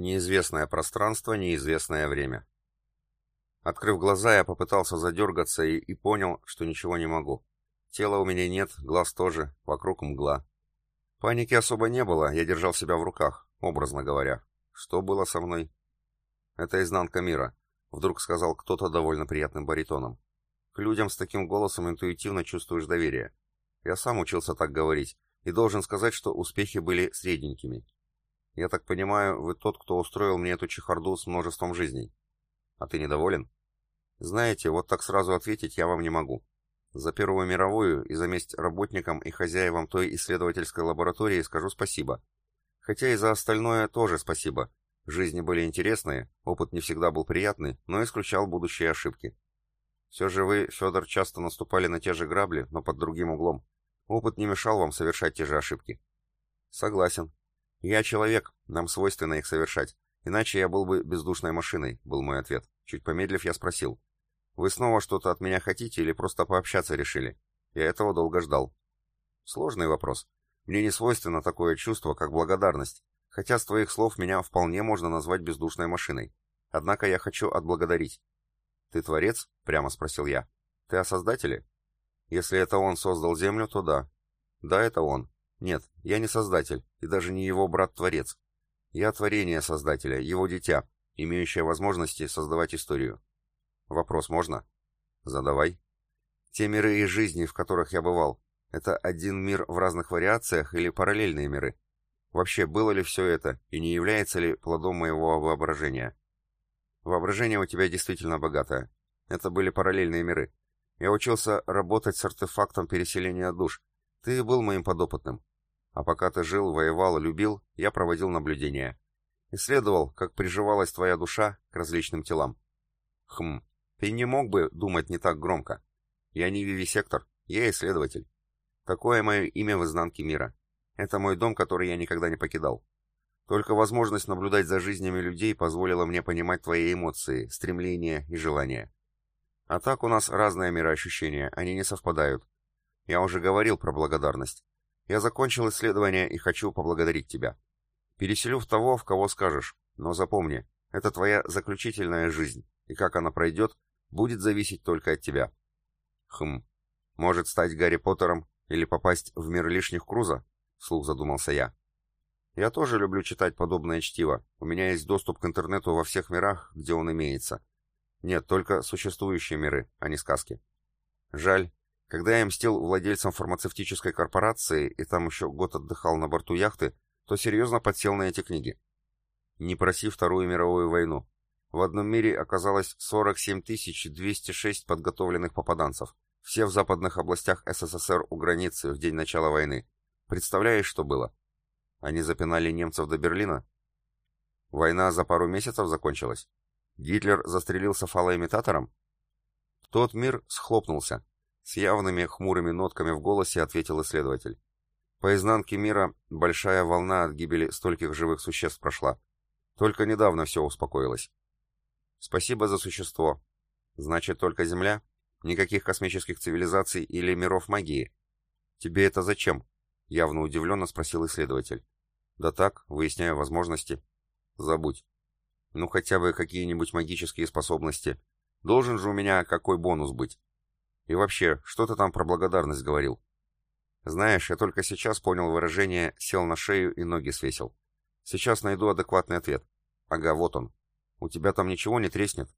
Неизвестное пространство, неизвестное время. Открыв глаза, я попытался задергаться и, и понял, что ничего не могу. Тела у меня нет, глаз тоже, вокруг мгла. Паники особо не было, я держал себя в руках, образно говоря. Что было со мной? Это изнанка мира, вдруг сказал кто-то довольно приятным баритоном. К людям с таким голосом интуитивно чувствуешь доверие. Я сам учился так говорить, и должен сказать, что успехи были средненькими. Я так понимаю, вы тот, кто устроил мне эту чехарду с множеством жизней. А ты недоволен? Знаете, вот так сразу ответить я вам не могу. За Первую мировую и за месть работникам и хозяевам той исследовательской лаборатории скажу спасибо. Хотя и за остальное тоже спасибо. Жизни были интересные, опыт не всегда был приятный, но исключал будущие ошибки. Все же вы, Федор, часто наступали на те же грабли, но под другим углом. Опыт не мешал вам совершать те же ошибки. Согласен. Я человек, нам свойственно их совершать. Иначе я был бы бездушной машиной, был мой ответ. Чуть помедлив, я спросил. Вы снова что-то от меня хотите или просто пообщаться решили? Я этого долго ждал. Сложный вопрос. Мне не свойственно такое чувство, как благодарность, хотя с твоих слов меня вполне можно назвать бездушной машиной. Однако я хочу отблагодарить. «Ты творец?» — прямо спросил я. «Ты о Создателе?» Если это он создал Землю, то да. Да, это он. Нет, я не создатель, и даже не его брат-творец. Я творение создателя, его дитя, имеющее возможности создавать историю. Вопрос можно? Задавай. Те миры и жизни, в которых я бывал, это один мир в разных вариациях или параллельные миры? Вообще, было ли все это, и не является ли плодом моего воображения? Воображение у тебя действительно богатое. Это были параллельные миры. Я учился работать с артефактом переселения душ. Ты был моим подопытным. А пока ты жил, воевал, любил, я проводил наблюдения. Исследовал, как приживалась твоя душа к различным телам. Хм, ты не мог бы думать не так громко. Я не вивисектор, я исследователь. Такое мое имя в изнанке мира. Это мой дом, который я никогда не покидал. Только возможность наблюдать за жизнями людей позволила мне понимать твои эмоции, стремления и желания. А так у нас разные мироощущения, они не совпадают. Я уже говорил про благодарность. Я закончил исследование и хочу поблагодарить тебя. Переселю в того, в кого скажешь, но запомни, это твоя заключительная жизнь, и как она пройдет, будет зависеть только от тебя. Хм, может стать Гарри Поттером или попасть в мир лишних Круза? Вслух задумался я. Я тоже люблю читать подобное чтиво. У меня есть доступ к интернету во всех мирах, где он имеется. Нет, только существующие миры, а не сказки. Жаль. Когда я мстил владельцам фармацевтической корпорации и там еще год отдыхал на борту яхты, то серьезно подсел на эти книги. Не проси Вторую мировую войну. В одном мире оказалось 47 206 подготовленных попаданцев. Все в западных областях СССР у границы в день начала войны. Представляешь, что было? Они запинали немцев до Берлина? Война за пару месяцев закончилась? Гитлер застрелился фалоимитатором? Тот мир схлопнулся. С явными хмурыми нотками в голосе ответил исследователь. По изнанке мира большая волна от гибели стольких живых существ прошла. Только недавно все успокоилось. Спасибо за существо. Значит, только Земля? Никаких космических цивилизаций или миров магии? Тебе это зачем? Явно удивленно спросил исследователь. Да так, выясняю возможности. Забудь. Ну хотя бы какие-нибудь магические способности. Должен же у меня какой бонус быть. И вообще, что ты там про благодарность говорил? Знаешь, я только сейчас понял выражение «сел на шею и ноги свесил». Сейчас найду адекватный ответ. Ага, вот он. У тебя там ничего не треснет?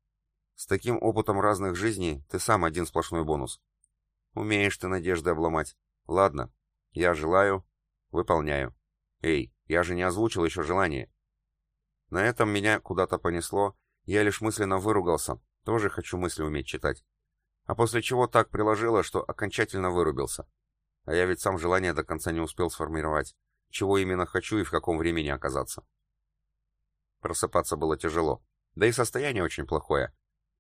С таким опытом разных жизней ты сам один сплошной бонус. Умеешь ты надежды обломать. Ладно, я желаю, выполняю. Эй, я же не озвучил еще желание. На этом меня куда-то понесло, я лишь мысленно выругался, тоже хочу мысли уметь читать. А после чего так приложило, что окончательно вырубился. А я ведь сам желание до конца не успел сформировать, чего именно хочу и в каком времени оказаться. Просыпаться было тяжело, да и состояние очень плохое.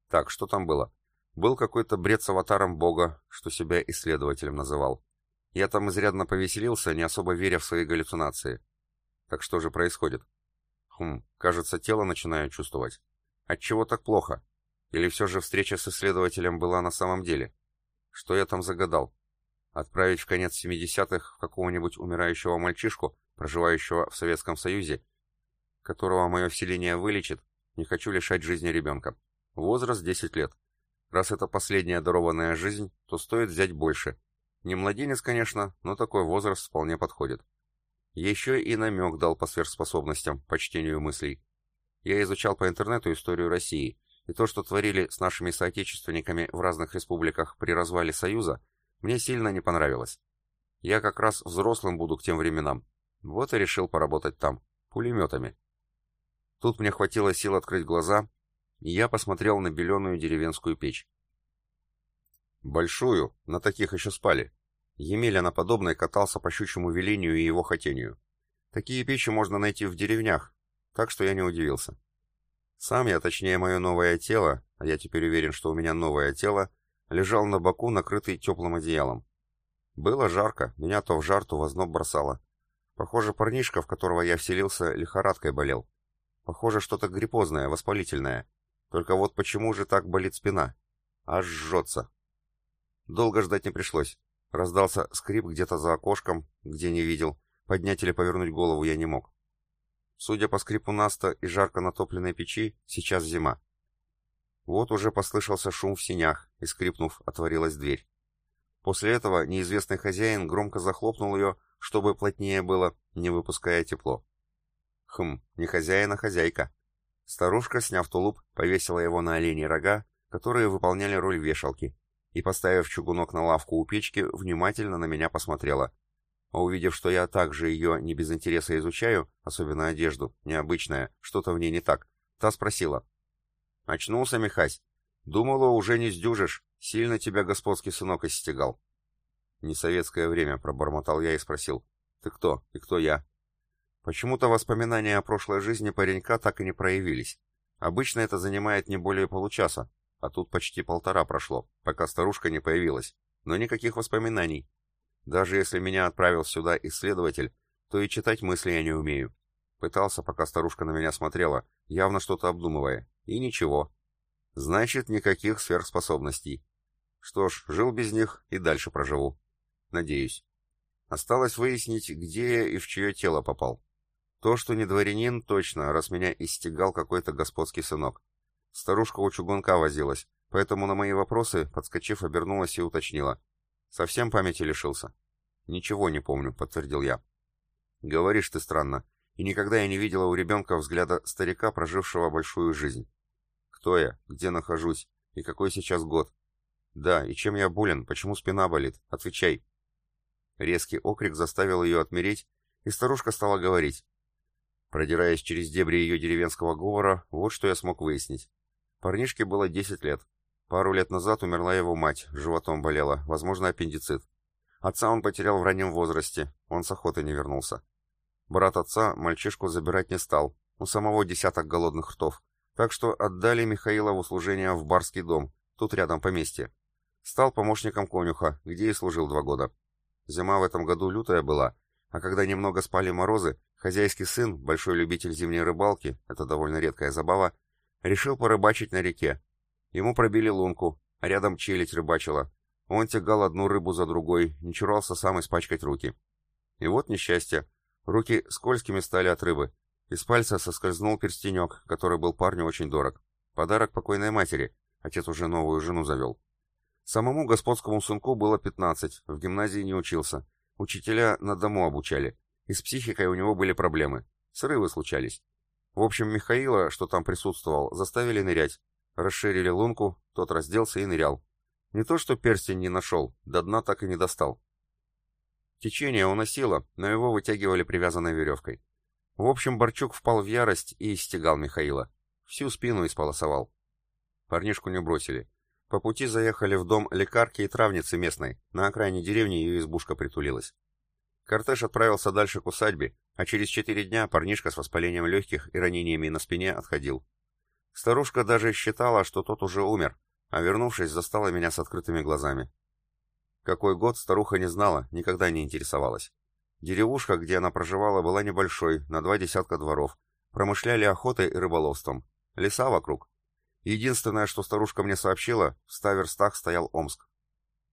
Так, что там было? Был какой-то бред с аватаром бога, что себя исследователем называл. Я там изрядно повеселился, не особо веря в свои галлюцинации. Так что же происходит? Хм, кажется, тело начинаю чувствовать. Отчего так плохо? Или все же встреча с исследователем была на самом деле? Что я там загадал? Отправить в конец 70-х какого-нибудь умирающего мальчишку, проживающего в Советском Союзе? которого мое вселение вылечит, не хочу лишать жизни ребенка. Возраст 10 лет. Раз это последняя дарованная жизнь, то стоит взять больше. Не младенец, конечно, но такой возраст вполне подходит. Еще и намек дал по сверхспособностям, по чтению мыслей. Я изучал по интернету историю России, и то, что творили с нашими соотечественниками в разных республиках при развале Союза, мне сильно не понравилось. Я как раз взрослым буду к тем временам. Вот и решил поработать там, пулеметами. Тут мне хватило сил открыть глаза, и я посмотрел на беленую деревенскую печь. Большую, на таких еще спали. Емеля на подобной катался по щучьему велению и его хотению. Такие печи можно найти в деревнях, так что я не удивился. Сам я, точнее мое новое тело, а я теперь уверен, что у меня новое тело, лежал на боку, накрытый теплым одеялом. Было жарко, меня то в жар, то в озноб бросало. Похоже, парнишка, в которого я вселился, лихорадкой болел. Похоже, что-то гриппозное, воспалительное. Только вот почему же так болит спина? Аж жжется. Долго ждать не пришлось. Раздался скрип где-то за окошком, где не видел. Поднять или повернуть голову я не мог. Судя по скрипу наста и жарко натопленной печи, сейчас зима. Вот уже послышался шум в синях, и, скрипнув, отворилась дверь. После этого неизвестный хозяин громко захлопнул ее, чтобы плотнее было, не выпуская тепло. Хм, не хозяин, а хозяйка. Старушка, сняв тулуп, повесила его на оленей рога, которые выполняли роль вешалки, и, поставив чугунок на лавку у печки, внимательно на меня посмотрела. А увидев, что я также ее не без интереса изучаю, особенно одежду, необычная, что-то в ней не так, та спросила. «Очнулся, Михась? Думала, уже не сдюжишь, сильно тебя господский сынок истегал». «Не советское время», — пробормотал я и спросил. «Ты кто? И кто я?» Почему-то воспоминания о прошлой жизни паренька так и не проявились. Обычно это занимает не более получаса, а тут почти полтора прошло, пока старушка не появилась. Но никаких воспоминаний. Даже если меня отправил сюда исследователь, то и читать мысли я не умею. Пытался, пока старушка на меня смотрела, явно что-то обдумывая. И ничего. Значит, никаких сверхспособностей. Что ж, жил без них и дальше проживу. Надеюсь. Осталось выяснить, где я и в чье тело попал. То, что не дворянин, точно, раз меня истегал какой-то господский сынок. Старушка у чугунка возилась, поэтому на мои вопросы, подскочив, обернулась и уточнила. Совсем памяти лишился? Ничего не помню, подтвердил я. Говоришь ты странно, и никогда я не видела у ребенка взгляда старика, прожившего большую жизнь. Кто я, где нахожусь, и какой сейчас год? Да, и чем я болен, почему спина болит? Отвечай. Резкий окрик заставил ее отмереть, и старушка стала говорить. Продираясь через дебри ее деревенского говора, вот что я смог выяснить. Парнишке было 10 лет. Пару лет назад умерла его мать, животом болела, возможно, аппендицит. Отца он потерял в раннем возрасте, он с охоты не вернулся. Брат отца мальчишку забирать не стал, у самого десяток голодных ртов, так что отдали Михаила в услужение в барский дом, тут рядом поместье. Стал помощником конюха, где и служил два года. Зима в этом году лютая была, а когда немного спали морозы, Хозяйский сын, большой любитель зимней рыбалки, это довольно редкая забава, решил порыбачить на реке. Ему пробили лунку, а рядом челядь рыбачила. Он тягал одну рыбу за другой, не чурался сам испачкать руки. И вот несчастье. Руки скользкими стали от рыбы. Из пальца соскользнул перстенек, который был парню очень дорог. Подарок покойной матери. Отец уже новую жену завел. Самому господскому сынку было 15, в гимназии не учился. Учителя на дому обучали. И с психикой у него были проблемы. Срывы случались. В общем, Михаила, что там присутствовал, заставили нырять. Расширили лунку, тот разделся и нырял. Не то что перстень не нашел, до дна так и не достал. Течение уносило, но его вытягивали привязанной веревкой. В общем, Борчук впал в ярость и истегал Михаила. Всю спину исполосовал. Парнишку не бросили. По пути заехали в дом лекарки и травницы местной. На окраине деревни ее избушка притулилась. Кортеж отправился дальше к усадьбе, а через четыре дня парнишка с воспалением легких и ранениями на спине отходил. Старушка даже считала, что тот уже умер, а вернувшись, застала меня с открытыми глазами. Какой год старуха не знала, никогда не интересовалась. Деревушка, где она проживала, была небольшой, на два десятка дворов. Промышляли охотой и рыболовством. Леса вокруг. Единственное, что старушка мне сообщила, в ста верстах стоял Омск.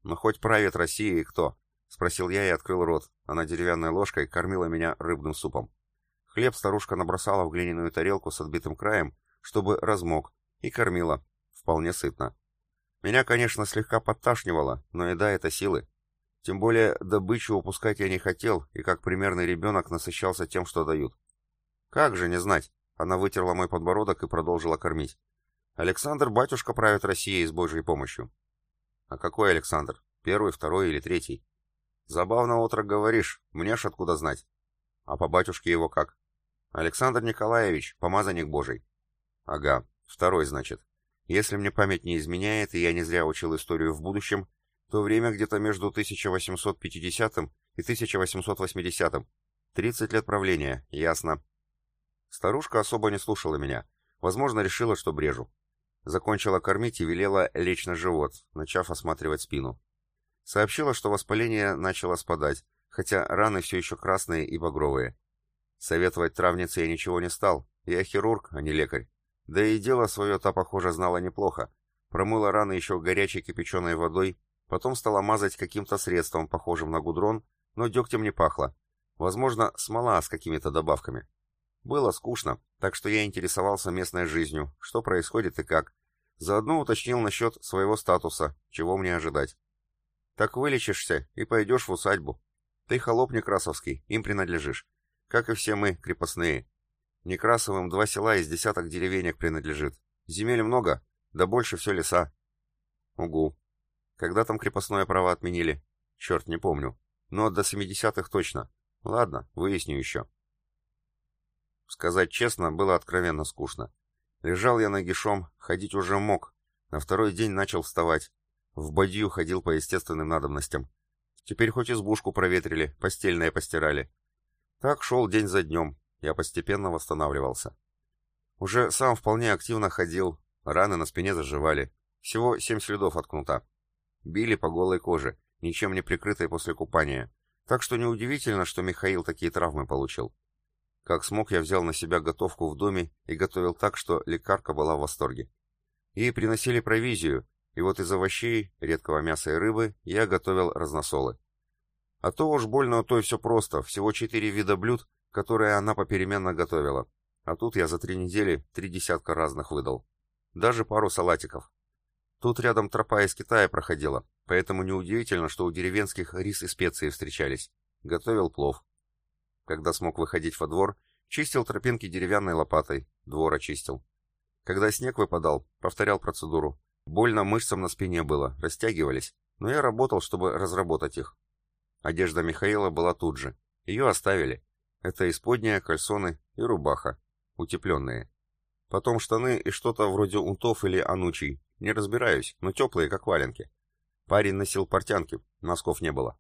Но хоть правит Россией кто? — спросил я и открыл рот. Она деревянной ложкой кормила меня рыбным супом. Хлеб старушка набросала в глиняную тарелку с отбитым краем, чтобы размок, и кормила, вполне сытно. Меня, конечно, слегка подташнивало, но еда — это силы. Тем более добычу упускать я не хотел, и как примерный ребенок насыщался тем, что дают. Как же не знать? Она вытерла мой подбородок и продолжила кормить. Александр батюшка правит Россией с Божьей помощью. А какой Александр? Первый, второй или третий? Забавно, отрок, говоришь, мне ж откуда знать. А по батюшке его как? Александр Николаевич, помазанник Божий. Ага, второй, значит. Если мне память не изменяет, и я не зря учил историю в будущем, то время где-то между 1850 и 1880. 30 лет правления, ясно. Старушка особо не слушала меня. Возможно, решила, что брежу. Закончила кормить и велела лечь на живот, начав осматривать спину. Сообщила, что воспаление начало спадать, хотя раны все еще красные и багровые. Советовать травнице я ничего не стал, я хирург, а не лекарь. Да и дело свое та, похоже, знала неплохо. Промыла раны еще горячей кипяченой водой, потом стала мазать каким-то средством, похожим на гудрон, но дегтем не пахло. Возможно, смола с какими-то добавками. Было скучно, так что я интересовался местной жизнью, что происходит и как. Заодно уточнил насчет своего статуса, чего мне ожидать. Так вылечишься и пойдешь в усадьбу. Ты холоп Некрасовский, им принадлежишь. Как и все мы, крепостные. Некрасовым два села из десяток деревенек принадлежит. Земель много, да больше все леса. Угу. Когда там крепостное право отменили? Черт, не помню. Но до семидесятых точно. Ладно, выясню еще. Сказать честно, было откровенно скучно. Лежал я нагишом, ходить уже мог. На второй день начал вставать. В бадью ходил по естественным надобностям. Теперь хоть избушку проветрили, постельное постирали. Так шел день за днем. Я постепенно восстанавливался. Уже сам вполне активно ходил, раны на спине заживали. Всего семь следов от кнута. Били по голой коже, ничем не прикрытой после купания. Так что неудивительно, что Михаил такие травмы получил. Как смог, я взял на себя готовку в доме и готовил так, что лекарка была в восторге. Ей приносили провизию, и вот из овощей, редкого мяса и рыбы я готовил разносолы. А то уж больно у той все просто, всего четыре вида блюд, которые она попеременно готовила. А тут я за три недели три десятка разных выдал. Даже пару салатиков. Тут рядом тропа из Китая проходила, поэтому неудивительно, что у деревенских рис и специи встречались. Готовил плов. Когда смог выходить во двор, чистил тропинки деревянной лопатой, двор очистил. Когда снег выпадал, повторял процедуру. Больно мышцам на спине было, растягивались, но я работал, чтобы разработать их. Одежда Михаила была тут же. Ее оставили. Это исподняя, кальсоны и рубаха. Утепленные. Потом штаны и что-то вроде унтов или анучий. Не разбираюсь, но теплые, как валенки. Парень носил портянки, носков не было.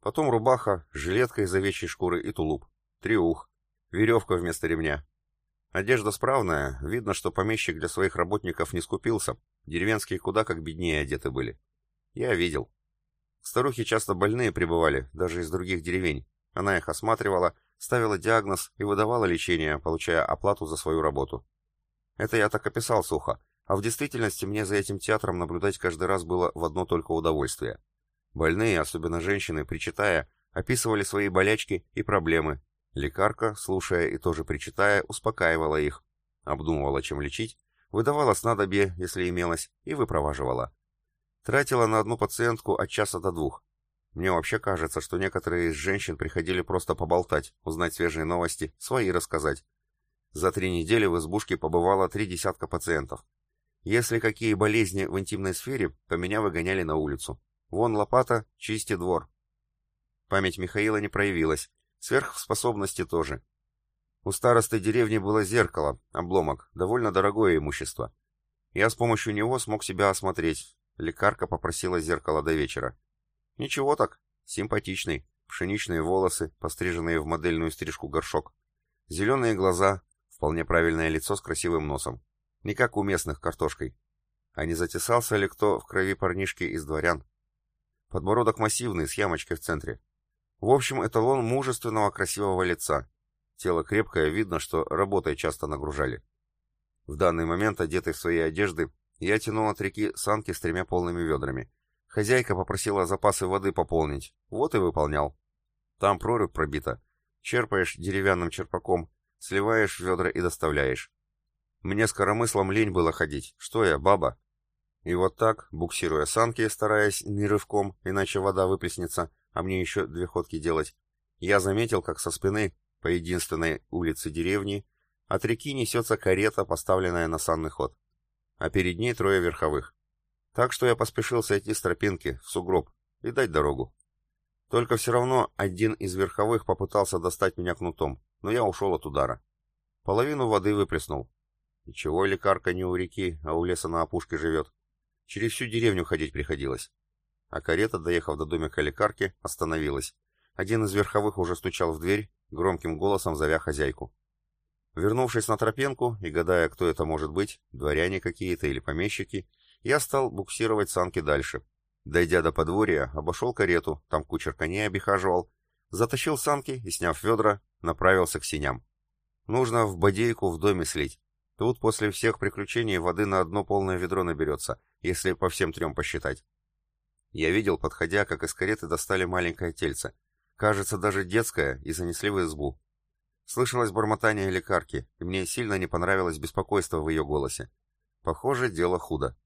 Потом рубаха, жилетка из овечьей шкуры и тулуп. Триух. Веревка вместо ремня. Одежда справная, видно, что помещик для своих работников не скупился. Деревенские куда как беднее одеты были. Я видел. Старухи часто больные прибывали, даже из других деревень. Она их осматривала, ставила диагноз и выдавала лечение, получая оплату за свою работу. Это я так описал сухо, а в действительности мне за этим театром наблюдать каждый раз было в одно только удовольствие. Больные, особенно женщины, причитая, описывали свои болячки и проблемы. Лекарка, слушая и тоже причитая, успокаивала их, обдумывала, чем лечить, выдавала снадобье, если имелось, и выпроваживала. Тратила на одну пациентку от часа до двух. Мне вообще кажется, что некоторые из женщин приходили просто поболтать, узнать свежие новости, свои рассказать. За три недели в избушке побывало три десятка пациентов. Если какие болезни в интимной сфере, то меня выгоняли на улицу. Вон лопата, чисти двор. Память Михаила не проявилась, сверхспособности тоже. У старосты деревни было зеркало, обломок, довольно дорогое имущество. Я с помощью него смог себя осмотреть. Лекарка попросила зеркало до вечера. Ничего так, симпатичный, пшеничные волосы, постриженные в модельную стрижку горшок. Зеленые глаза, вполне правильное лицо с красивым носом. Не как у местных картошкой. А не затесался ли кто в крови парнишки из дворян? Подбородок массивный, с ямочкой в центре. В общем, эталон мужественного красивого лица. Тело крепкое, видно, что работой часто нагружали. В данный момент, одетый в свои одежды, я тянул от реки санки с тремя полными ведрами. Хозяйка попросила запасы воды пополнить, вот и выполнял. Там прорубь пробита. Черпаешь деревянным черпаком, сливаешь ведра и доставляешь. Мне с коромыслом лень было ходить. Что я, баба? И вот так, буксируя санки, стараясь не рывком, иначе вода выплеснется, а мне еще две ходки делать, я заметил, как со спины, по единственной улице деревни, от реки несется карета, поставленная на санный ход. А перед ней трое верховых. Так что я поспешил сойти с тропинки, в сугроб, и дать дорогу. Только все равно один из верховых попытался достать меня кнутом, но я ушел от удара. Половину воды выплеснул. Ничего, лекарка не у реки, а у леса на опушке живет. Через всю деревню ходить приходилось. А карета, доехав до домика лекарки, остановилась. Один из верховых уже стучал в дверь, громким голосом зовя хозяйку. Вернувшись на тропенку и гадая, кто это может быть, дворяне какие-то или помещики, я стал буксировать санки дальше. Дойдя до подворья, обошел карету, там кучер коней обихаживал, затащил санки и, сняв ведра, направился к синям. Нужно в бодейку в доме слить. Тут после всех приключений воды на одно полное ведро наберется, если по всем трем посчитать. Я видел, подходя, как из кареты достали маленькое тельце. Кажется, даже детское, и занесли в избу. Слышалось бормотание лекарки, и мне сильно не понравилось беспокойство в ее голосе. Похоже, дело худо.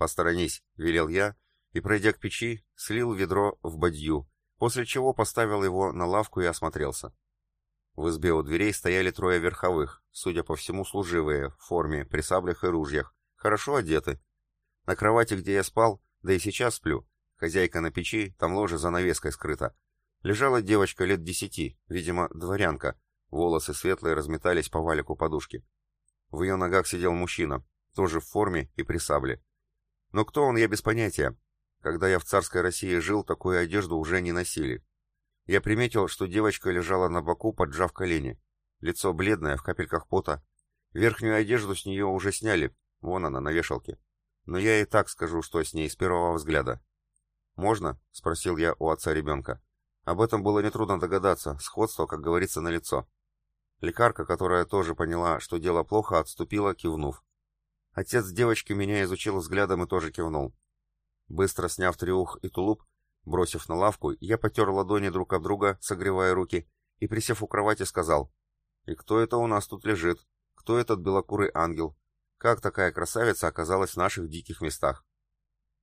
«Посторонись», — велел я, и, пройдя к печи, слил ведро в бадью, после чего поставил его на лавку и осмотрелся. В избе у дверей стояли трое верховых, судя по всему служивые, в форме, при саблях и ружьях, хорошо одеты. На кровати, где я спал, да и сейчас сплю, хозяйка на печи, там ложе за навеской скрыта. Лежала девочка лет десяти, видимо, дворянка, Волосы светлые разметались по валику подушки. В ее ногах сидел мужчина, тоже в форме и при сабле. Но кто он, я без понятия. Когда я в царской России жил, такую одежду уже не носили. Я приметил, что девочка лежала на боку, поджав колени. Лицо бледное, в капельках пота. Верхнюю одежду с нее уже сняли, вон она, на вешалке. Но я и так скажу, что с ней с первого взгляда. «Можно?» — спросил я у отца ребенка. Об этом было нетрудно догадаться, сходство, как говорится, на лицо. Лекарка, которая тоже поняла, что дело плохо, отступила, кивнув. Отец девочки меня изучил взглядом и тоже кивнул. Быстро сняв триух и тулуп, бросив на лавку, я потер ладони друг об друга, согревая руки, и, присев у кровати, сказал, «И кто это у нас тут лежит? Кто этот белокурый ангел? Как такая красавица оказалась в наших диких местах?»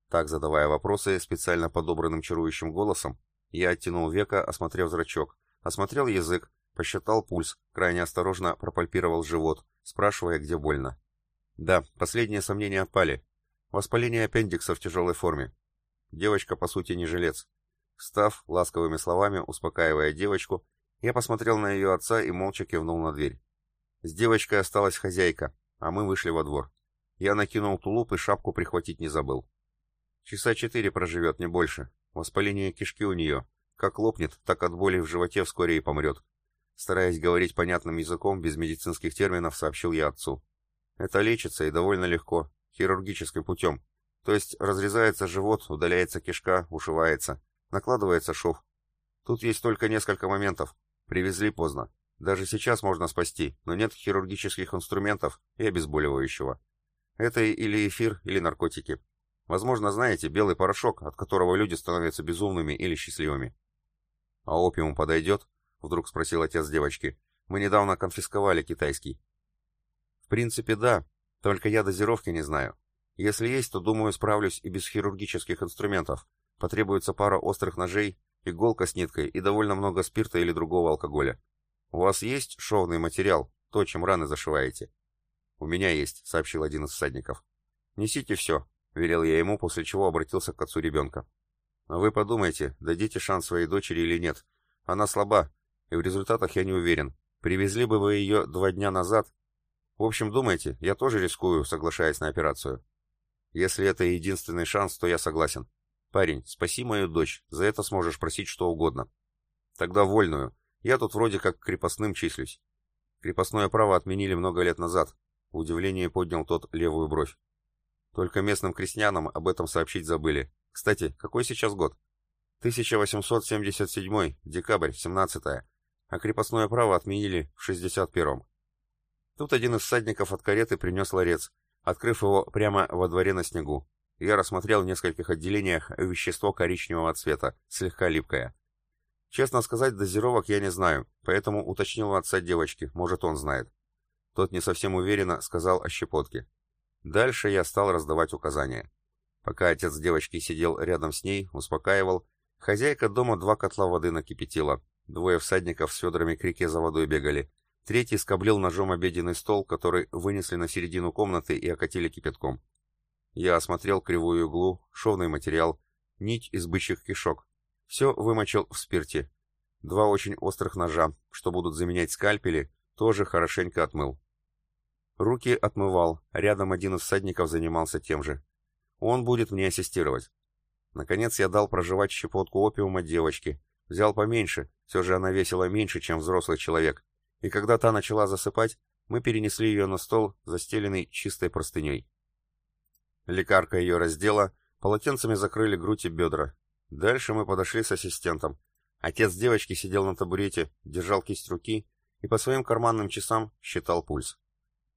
Так, задавая вопросы специально подобранным чарующим голосом, я оттянул века, осмотрев зрачок, осмотрел язык, Посчитал пульс, крайне осторожно пропальпировал живот, спрашивая, где больно. Да, последние сомнения отпали. Воспаление аппендикса в тяжелой форме. Девочка, по сути, не жилец. Встав, ласковыми словами, успокаивая девочку, я посмотрел на ее отца и молча кивнул на дверь. С девочкой осталась хозяйка, а мы вышли во двор. Я накинул тулуп и шапку прихватить не забыл. Часа четыре проживет, не больше. Воспаление кишки у нее. Как лопнет, так от боли в животе вскоре и помрет. Стараясь говорить понятным языком, без медицинских терминов, сообщил я отцу. Это лечится и довольно легко, хирургическим путем. То есть разрезается живот, удаляется кишка, ушивается, накладывается шов. Тут есть только несколько моментов. Привезли поздно. Даже сейчас можно спасти, но нет хирургических инструментов и обезболивающего. Это или эфир, или наркотики. Возможно, знаете, белый порошок, от которого люди становятся безумными или счастливыми. А опиум подойдет? — вдруг спросил отец девочки. «Мы недавно конфисковали китайский». «В принципе, да, только я дозировки не знаю. Если есть, то, думаю, справлюсь и без хирургических инструментов. Потребуется пара острых ножей, иголка с ниткой и довольно много спирта или другого алкоголя. У вас есть шовный материал, то, чем раны зашиваете?» «У меня есть», — сообщил один из всадников. «Несите все», — велел я ему, после чего обратился к отцу ребенка. «Вы подумайте, дадите шанс своей дочери или нет. Она слаба, и в результатах я не уверен. Привезли бы вы ее два дня назад. В общем, думайте, я тоже рискую, соглашаясь на операцию. Если это единственный шанс, то я согласен. Парень, спаси мою дочь, за это сможешь просить что угодно. Тогда вольную. Я тут вроде как крепостным числюсь. Крепостное право отменили много лет назад. В удивлении поднял тот левую бровь. Только местным крестьянам об этом сообщить забыли. Кстати, какой сейчас год? 1877, декабрь, 17 -е а крепостное право отменили в 61-м. Тут один из всадников от кареты принес ларец, открыв его прямо во дворе на снегу. Я рассмотрел в нескольких отделениях вещество коричневого цвета, слегка липкое. Честно сказать, дозировок я не знаю, поэтому уточнил отца девочки, может он знает. Тот не совсем уверенно сказал о щепотке. Дальше я стал раздавать указания. Пока отец девочки сидел рядом с ней, успокаивал, хозяйка дома два котла воды накипятила, двое всадников с ведрами к реке за водой бегали, третий скоблил ножом обеденный стол, который вынесли на середину комнаты и окатили кипятком. Я осмотрел кривую иглу, шовный материал, нить из бычьих кишок. Все вымочил в спирте. Два очень острых ножа, что будут заменять скальпели, тоже хорошенько отмыл. Руки отмывал, рядом один из всадников занимался тем же. Он будет мне ассистировать. Наконец я дал проживать щепотку опиума девочке. Взял поменьше, все же она весила меньше, чем взрослый человек. И когда та начала засыпать, мы перенесли ее на стол, застеленный чистой простыней. Лекарка ее раздела, полотенцами закрыли грудь и бедра. Дальше мы подошли с ассистентом. Отец девочки сидел на табурете, держал кисть руки и по своим карманным часам считал пульс.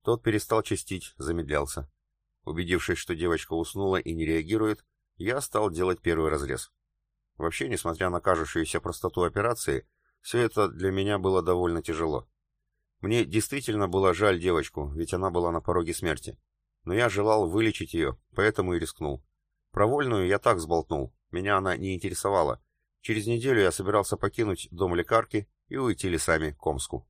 Тот перестал частить, замедлялся. Убедившись, что девочка уснула и не реагирует, я стал делать первый разрез. Вообще, несмотря на кажущуюся простоту операции, все это для меня было довольно тяжело. Мне действительно было жаль девочку, ведь она была на пороге смерти. Но я желал вылечить ее, поэтому и рискнул. Провольную я так сболтнул, меня она не интересовала. Через неделю я собирался покинуть дом лекарки и уйти лесами к Омску.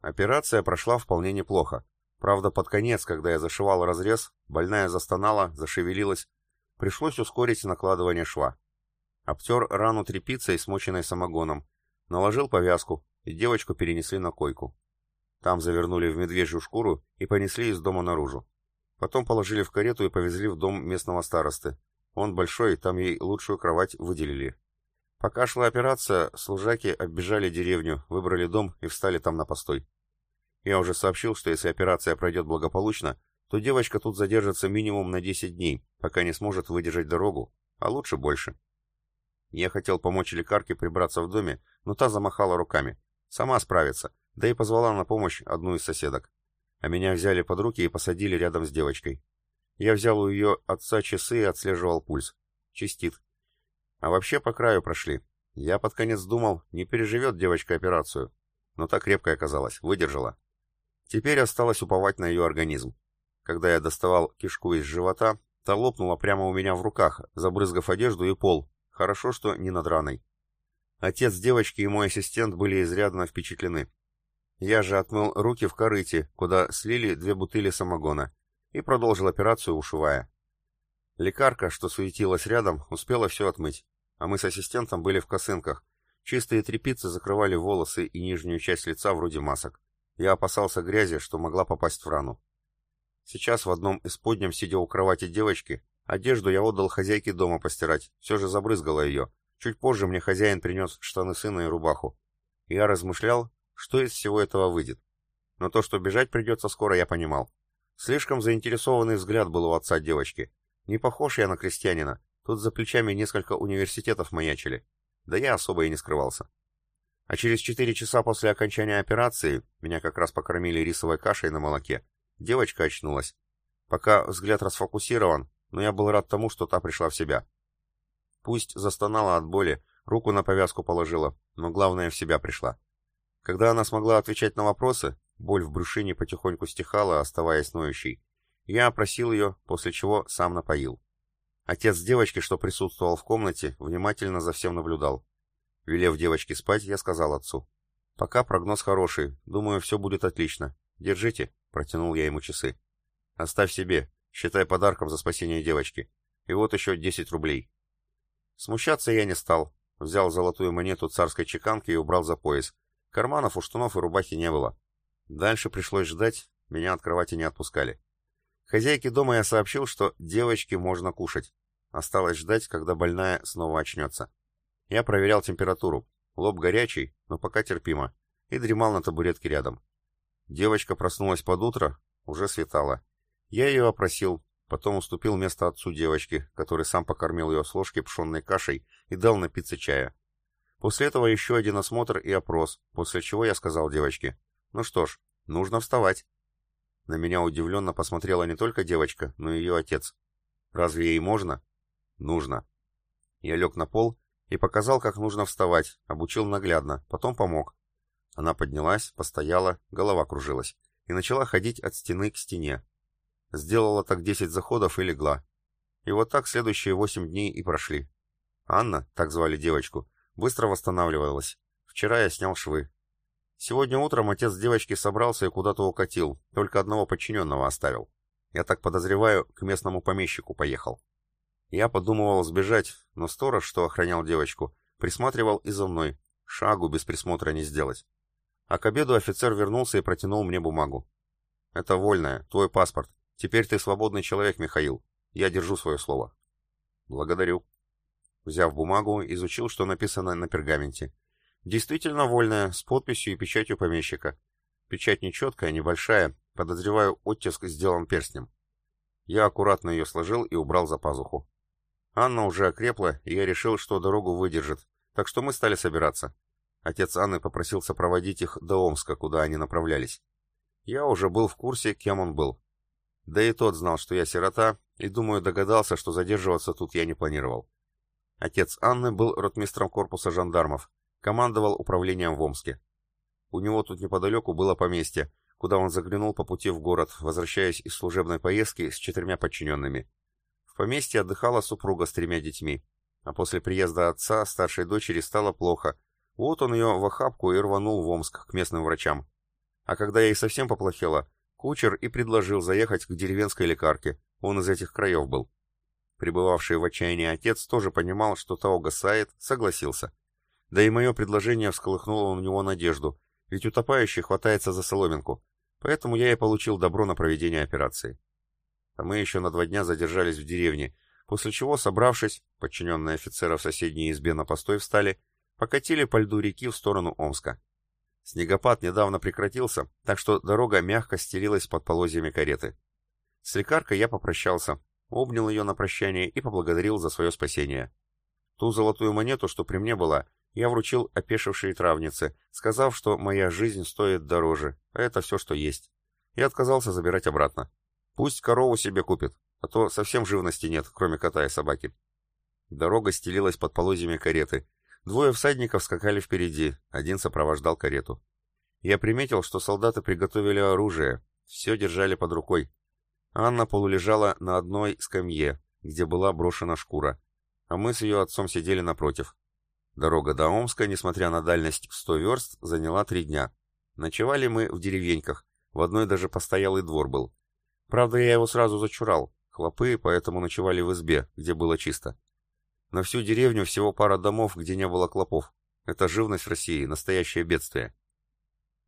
Операция прошла вполне неплохо. Правда, под конец, когда я зашивал разрез, больная застонала, зашевелилась. Пришлось ускорить накладывание шва. Обтер рану тряпицей, смоченной самогоном. Наложил повязку, и девочку перенесли на койку. Там завернули в медвежью шкуру и понесли из дома наружу. Потом положили в карету и повезли в дом местного старосты. Он большой, там ей лучшую кровать выделили. Пока шла операция, служаки оббежали деревню, выбрали дом и встали там на постой. Я уже сообщил, что если операция пройдет благополучно, то девочка тут задержится минимум на 10 дней, пока не сможет выдержать дорогу, а лучше больше. Я хотел помочь лекарке прибраться в доме, но та замахала руками. Сама справится, да и позвала на помощь одну из соседок. А меня взяли под руки и посадили рядом с девочкой. Я взял у ее отца часы и отслеживал пульс. Чистит. А вообще по краю прошли. Я под конец думал, не переживет девочка операцию. Но так крепкая оказалась, выдержала. Теперь осталось уповать на ее организм. Когда я доставал кишку из живота, та лопнула прямо у меня в руках, забрызгав одежду и пол. Хорошо, что не над раной. Отец девочки и мой ассистент были изрядно впечатлены. Я же отмыл руки в корыте, куда слили две бутыли самогона, и продолжил операцию, ушивая. Лекарка, что суетилась рядом, успела все отмыть, а мы с ассистентом были в косынках. Чистые тряпицы закрывали волосы и нижнюю часть лица вроде масок. Я опасался грязи, что могла попасть в рану. Сейчас в одном из подням, сидя у кровати девочки, одежду я отдал хозяйке дома постирать, все же забрызгала ее. Чуть позже мне хозяин принес штаны сына и рубаху. Я размышлял, что из всего этого выйдет. Но то, что бежать придется скоро, я понимал. Слишком заинтересованный взгляд был у отца девочки. Не похож я на крестьянина. Тут за плечами несколько университетов маячили. Да я особо и не скрывался. А через четыре часа после окончания операции, меня как раз покормили рисовой кашей на молоке, девочка очнулась. Пока взгляд расфокусирован, но я был рад тому, что та пришла в себя. Пусть застонала от боли, руку на повязку положила, но главное в себя пришла. Когда она смогла отвечать на вопросы, боль в брюшине потихоньку стихала, оставаясь ноющей, я опросил ее, после чего сам напоил. Отец девочки, что присутствовал в комнате, внимательно за всем наблюдал. Велев девочке спать, я сказал отцу. «Пока прогноз хороший, думаю, все будет отлично. Держите», — протянул я ему часы. «Оставь себе, считай подарком за спасение девочки. И вот еще 10 рублей». Смущаться я не стал. Взял золотую монету царской чеканки и убрал за пояс. Карманов у штанов и рубахи не было. Дальше пришлось ждать, меня от кровати не отпускали. Хозяйке дома я сообщил, что девочке можно кушать. Осталось ждать, когда больная снова очнется. Я проверял температуру. Лоб горячий, но пока терпимо. И дремал на табуретке рядом. Девочка проснулась под утро, уже светало. Я ее опросил, потом уступил место отцу девочки, который сам покормил ее с ложки пшенной кашей и дал напиться чая. После этого еще один осмотр и опрос, после чего я сказал девочке, «Ну что ж, нужно вставать». На меня удивленно посмотрела не только девочка, но и ее отец. Разве ей можно? Нужно. Я лег на пол и показал, как нужно вставать, обучил наглядно, потом помог. Она поднялась, постояла, голова кружилась, и начала ходить от стены к стене. Сделала так десять заходов и легла. И вот так следующие восемь дней и прошли. Анна, так звали девочку, быстро восстанавливалась. Вчера я снял швы. Сегодня утром отец девочки собрался и куда-то укатил, только одного подчиненного оставил. Я так подозреваю, к местному помещику поехал. Я подумывал сбежать, но сторож, что охранял девочку, присматривал и за мной. Шагу без присмотра не сделать. А к обеду офицер вернулся и протянул мне бумагу. «Это вольная, твой паспорт. Теперь ты свободный человек, Михаил. Я держу свое слово». «Благодарю». Взяв бумагу, изучил, что написано на пергаменте. Действительно вольная, с подписью и печатью помещика. Печать нечеткая, небольшая, подозреваю, оттиск сделан перстнем. Я аккуратно ее сложил и убрал за пазуху. Анна уже окрепла, и я решил, что дорогу выдержит, так что мы стали собираться. Отец Анны попросил сопроводить их до Омска, куда они направлялись. Я уже был в курсе, кем он был. Да и тот знал, что я сирота, и, думаю, догадался, что задерживаться тут я не планировал. Отец Анны был ротмистром корпуса жандармов, командовал управлением в Омске. У него тут неподалеку было поместье, куда он заглянул по пути в город, возвращаясь из служебной поездки с четырьмя подчиненными поместье отдыхала супруга с тремя детьми, а после приезда отца старшей дочери стало плохо. Вот он ее в охапку и рванул в Омск к местным врачам. А когда ей совсем поплохело, кучер и предложил заехать к деревенской лекарке, он из этих краев был. Пребывавший в отчаянии отец тоже понимал, что та угасает, согласился. Да и мое предложение всколыхнуло у него надежду, ведь утопающий хватается за соломинку, поэтому я и получил добро на проведение операции а мы еще на два дня задержались в деревне, после чего, собравшись, подчиненные офицера в соседней избе на постой встали, покатили по льду реки в сторону Омска. Снегопад недавно прекратился, так что дорога мягко стелилась под полозьями кареты. С лекаркой я попрощался, обнял ее на прощание и поблагодарил за свое спасение. Ту золотую монету, что при мне была, я вручил опешившей травнице, сказав, что моя жизнь стоит дороже, а это все, что есть. И отказался забирать обратно. Пусть корову себе купит, а то совсем живности нет, кроме кота и собаки. Дорога стелилась под полозьями кареты. Двое всадников скакали впереди, один сопровождал карету. Я приметил, что солдаты приготовили оружие, все держали под рукой. Анна полулежала на одной скамье, где была брошена шкура, а мы с ее отцом сидели напротив. Дорога до Омска, несмотря на дальность в сто верст, заняла три дня. Ночевали мы в деревеньках, в одной даже постоялый двор был. Правда, я его сразу зачурал. Хлопы, поэтому ночевали в избе, где было чисто. На всю деревню всего пара домов, где не было клопов. Это живность России, настоящее бедствие.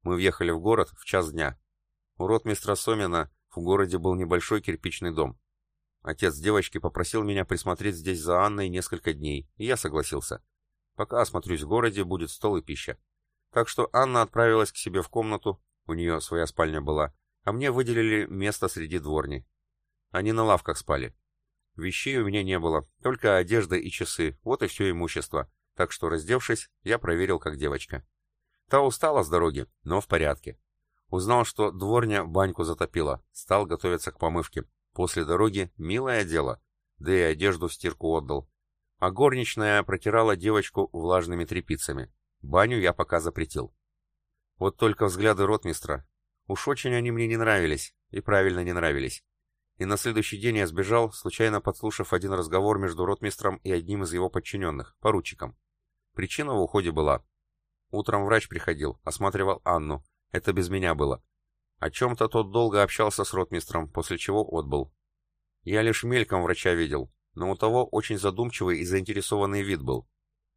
Мы въехали в город в час дня. У ротмистра Сомина в городе был небольшой кирпичный дом. Отец девочки попросил меня присмотреть здесь за Анной несколько дней, и я согласился. Пока осмотрюсь в городе, будет стол и пища. Так что Анна отправилась к себе в комнату, у нее своя спальня была, а мне выделили место среди дворни. Они на лавках спали. Вещей у меня не было, только одежда и часы, вот и все имущество, так что, раздевшись, я проверил, как девочка. Та устала с дороги, но в порядке. Узнал, что дворня баньку затопила, стал готовиться к помывке. После дороги милое дело, да и одежду в стирку отдал. А горничная протирала девочку влажными тряпицами. Баню я пока запретил. Вот только взгляды ротмистра, Уж очень они мне не нравились, и правильно не нравились. И на следующий день я сбежал, случайно подслушав один разговор между ротмистром и одним из его подчиненных, поручиком. Причина в уходе была. Утром врач приходил, осматривал Анну. Это без меня было. О чем-то тот долго общался с ротмистром, после чего отбыл. Я лишь мельком врача видел, но у того очень задумчивый и заинтересованный вид был.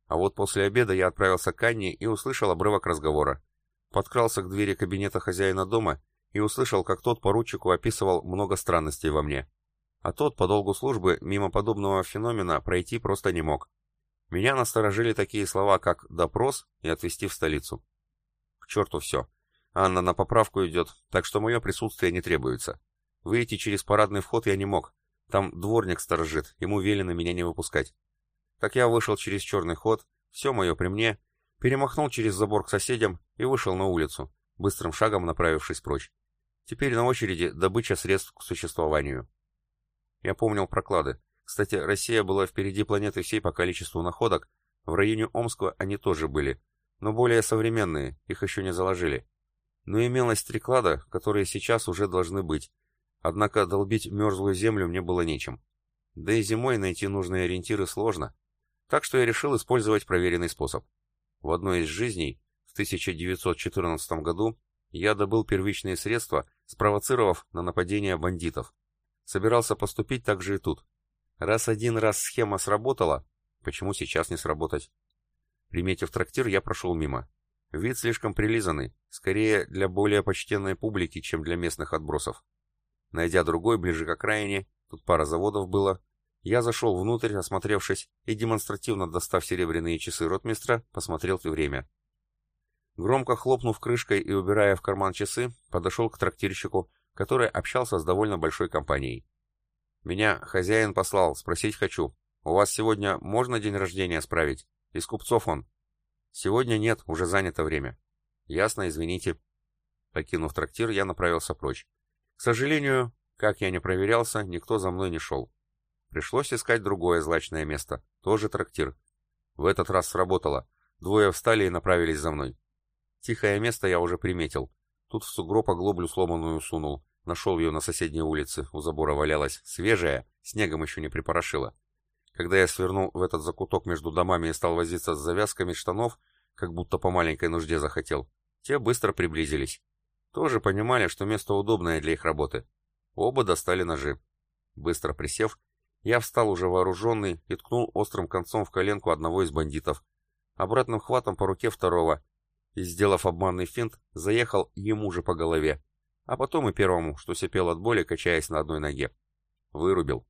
А вот после обеда я отправился к Анне и услышал обрывок разговора подкрался к двери кабинета хозяина дома и услышал, как тот поручику описывал много странностей во мне. А тот по долгу службы мимо подобного феномена пройти просто не мог. Меня насторожили такие слова, как «допрос» и «отвезти в столицу». К черту все. Анна на поправку идет, так что мое присутствие не требуется. Выйти через парадный вход я не мог. Там дворник сторожит, ему велено меня не выпускать. Так я вышел через черный ход, все мое при мне, перемахнул через забор к соседям и вышел на улицу, быстрым шагом направившись прочь. Теперь на очереди добыча средств к существованию. Я помнил проклады. Кстати, Россия была впереди планеты всей по количеству находок, В районе Омска они тоже были, но более современные, их еще не заложили. Но имелось три клада, которые сейчас уже должны быть. Однако долбить мерзлую землю мне было нечем. Да и зимой найти нужные ориентиры сложно. Так что я решил использовать проверенный способ. В одной из жизней, в 1914 году, я добыл первичные средства, спровоцировав на нападение бандитов. Собирался поступить так же и тут. Раз один раз схема сработала, почему сейчас не сработать? Приметив трактир, я прошел мимо. Вид слишком прилизанный, скорее для более почтенной публики, чем для местных отбросов. Найдя другой, ближе к окраине, тут пара заводов было, я зашел внутрь, осмотревшись, и демонстративно достав серебряные часы ротмистра, посмотрел время. Громко хлопнув крышкой и убирая в карман часы, подошел к трактирщику, который общался с довольно большой компанией. «Меня хозяин послал, спросить хочу. У вас сегодня можно день рождения справить? Из купцов он». «Сегодня нет, уже занято время». «Ясно, извините». Покинув трактир, я направился прочь. К сожалению, как я не проверялся, никто за мной не шел. Пришлось искать другое злачное место, тоже трактир. В этот раз сработало. Двое встали и направились за мной. Тихое место я уже приметил. Тут в сугроб оглоблю сломанную сунул. Нашел ее на соседней улице, у забора валялась, свежая, снегом еще не припорошила. Когда я свернул в этот закуток между домами и стал возиться с завязками штанов, как будто по маленькой нужде захотел, те быстро приблизились. Тоже понимали, что место удобное для их работы. Оба достали ножи. Быстро присев, я встал уже вооруженный и ткнул острым концом в коленку одного из бандитов, обратным хватом по руке второго, и, сделав обманный финт, заехал ему же по голове, а потом и первому, что сипел от боли, качаясь на одной ноге. Вырубил.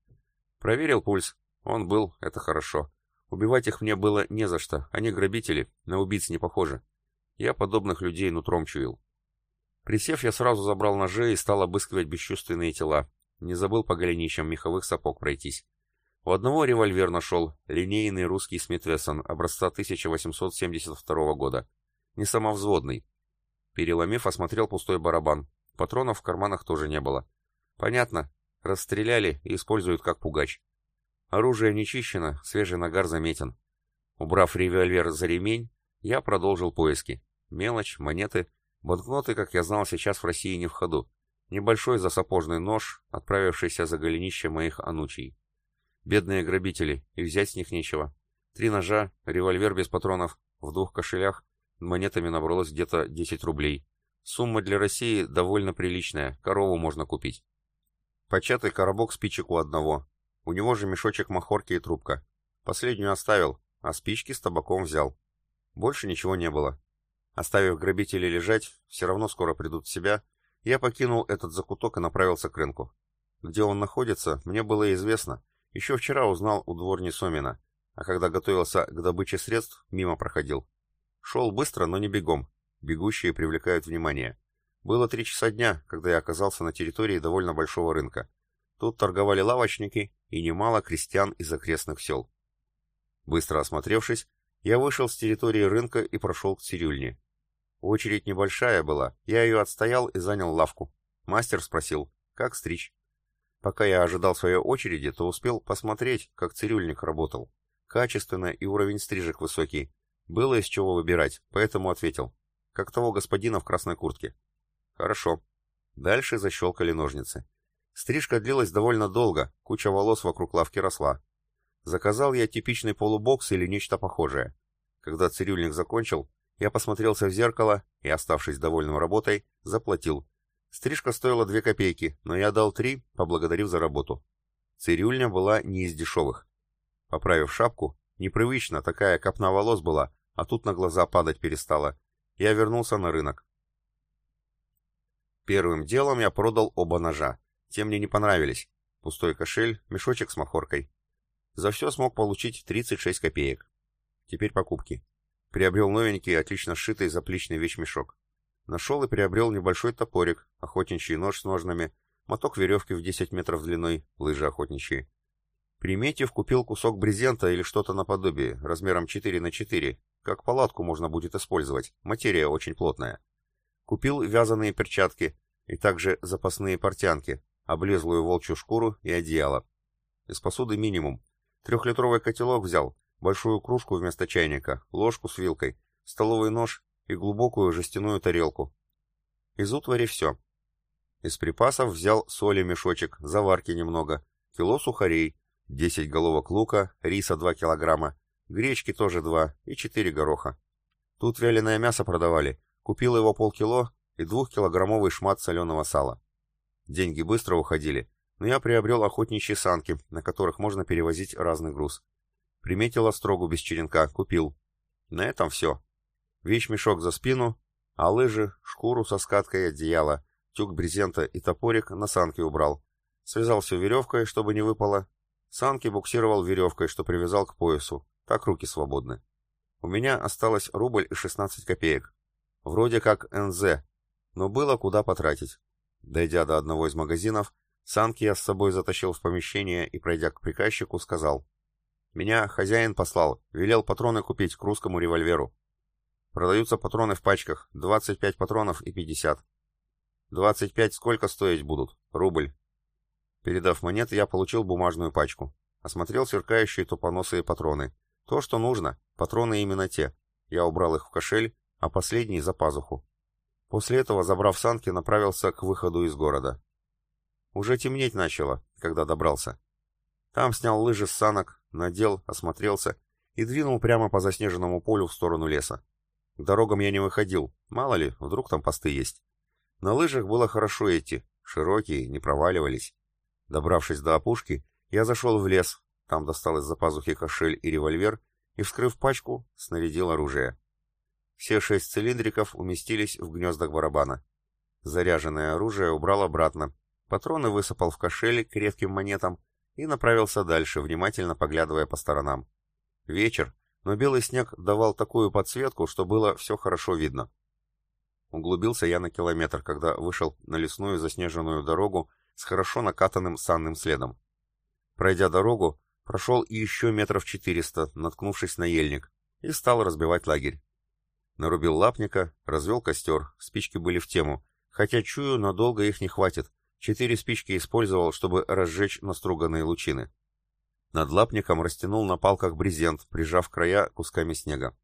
Проверил пульс. Он был, это хорошо. Убивать их мне было не за что, они грабители, на убийц не похожи. Я подобных людей нутром чуял. Присев, я сразу забрал ножи и стал обыскивать бесчувственные тела. Не забыл по голенищам меховых сапог пройтись. У одного револьвер нашел, линейный русский Смит образца 1872 года не самовзводный. Переломив, осмотрел пустой барабан. Патронов в карманах тоже не было. Понятно, расстреляли и используют как пугач. Оружие не чищено, свежий нагар заметен. Убрав револьвер за ремень, я продолжил поиски. Мелочь, монеты, банкноты, как я знал, сейчас в России не в ходу. Небольшой засапожный нож, отправившийся за голенище моих анучей. Бедные грабители, и взять с них нечего. Три ножа, револьвер без патронов, в двух кошелях Монетами набралось где-то 10 рублей. Сумма для России довольно приличная, корову можно купить. Початый коробок спичек у одного. У него же мешочек махорки и трубка. Последнюю оставил, а спички с табаком взял. Больше ничего не было. Оставив грабителей лежать, все равно скоро придут в себя, я покинул этот закуток и направился к рынку. Где он находится, мне было известно. Еще вчера узнал у дворни Сомина, а когда готовился к добыче средств, мимо проходил. Шел быстро, но не бегом. Бегущие привлекают внимание. Было три часа дня, когда я оказался на территории довольно большого рынка. Тут торговали лавочники и немало крестьян из окрестных сел. Быстро осмотревшись, я вышел с территории рынка и прошел к цирюльне. Очередь небольшая была, я ее отстоял и занял лавку. Мастер спросил, как стричь. Пока я ожидал своей очереди, то успел посмотреть, как цирюльник работал. Качественно и уровень стрижек высокий, было из чего выбирать, поэтому ответил. Как того господина в красной куртке. Хорошо. Дальше защелкали ножницы. Стрижка длилась довольно долго, куча волос вокруг лавки росла. Заказал я типичный полубокс или нечто похожее. Когда цирюльник закончил, я посмотрелся в зеркало и, оставшись довольным работой, заплатил. Стрижка стоила две копейки, но я дал три, поблагодарив за работу. Цирюльня была не из дешевых. Поправив шапку, Непривычно, такая копна волос была, а тут на глаза падать перестала. Я вернулся на рынок. Первым делом я продал оба ножа. Те мне не понравились. Пустой кошель, мешочек с махоркой. За все смог получить 36 копеек. Теперь покупки. Приобрел новенький, отлично сшитый заплечный вещмешок. Нашел и приобрел небольшой топорик, охотничий нож с ножнами, моток веревки в 10 метров длиной, лыжи охотничьи. Приметив, купил кусок брезента или что-то наподобие, размером 4 на 4, как палатку можно будет использовать, материя очень плотная. Купил вязаные перчатки и также запасные портянки, облезлую волчью шкуру и одеяло. Из посуды минимум. Трехлитровый котелок взял, большую кружку вместо чайника, ложку с вилкой, столовый нож и глубокую жестяную тарелку. Из утвари все. Из припасов взял соли мешочек, заварки немного, кило сухарей, 10 головок лука, риса 2 килограмма, гречки тоже 2 и 4 гороха. Тут вяленое мясо продавали, купил его полкило и двухкилограммовый шмат соленого сала. Деньги быстро уходили, но я приобрел охотничьи санки, на которых можно перевозить разный груз. Приметил острогу без черенка, купил. На этом все. Вещмешок за спину, а лыжи, шкуру со скаткой и одеяло, тюк брезента и топорик на санки убрал. Связал все веревкой, чтобы не выпало. Санки буксировал веревкой, что привязал к поясу. Так руки свободны. У меня осталось рубль и 16 копеек. Вроде как НЗ, но было куда потратить. Дойдя до одного из магазинов, санки я с собой затащил в помещение и, пройдя к приказчику, сказал. «Меня хозяин послал, велел патроны купить к русскому револьверу. Продаются патроны в пачках, 25 патронов и 50. 25 сколько стоить будут? Рубль». Передав монеты, я получил бумажную пачку. Осмотрел сверкающие тупоносые патроны. То, что нужно, патроны именно те. Я убрал их в кошель, а последний за пазуху. После этого, забрав санки, направился к выходу из города. Уже темнеть начало, когда добрался. Там снял лыжи с санок, надел, осмотрелся и двинул прямо по заснеженному полю в сторону леса. К дорогам я не выходил, мало ли, вдруг там посты есть. На лыжах было хорошо идти, широкие, не проваливались. Добравшись до опушки, я зашел в лес, там достал из-за пазухи кошель и револьвер и, вскрыв пачку, снарядил оружие. Все шесть цилиндриков уместились в гнездах барабана. Заряженное оружие убрал обратно, патроны высыпал в кошель к редким монетам и направился дальше, внимательно поглядывая по сторонам. Вечер, но белый снег давал такую подсветку, что было все хорошо видно. Углубился я на километр, когда вышел на лесную заснеженную дорогу с хорошо накатанным санным следом. Пройдя дорогу, прошел и еще метров четыреста, наткнувшись на ельник, и стал разбивать лагерь. Нарубил лапника, развел костер, спички были в тему, хотя чую, надолго их не хватит. Четыре спички использовал, чтобы разжечь наструганные лучины. Над лапником растянул на палках брезент, прижав края кусками снега.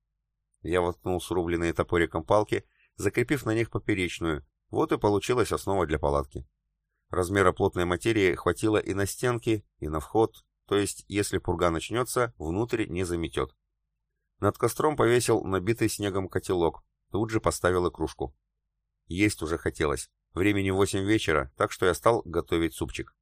Я воткнул срубленные топориком палки, закрепив на них поперечную, вот и получилась основа для палатки. Размера плотной материи хватило и на стенки, и на вход, то есть, если пурга начнется, внутрь не заметет. Над костром повесил набитый снегом котелок, тут же поставил и кружку. Есть уже хотелось. Времени восемь вечера, так что я стал готовить супчик.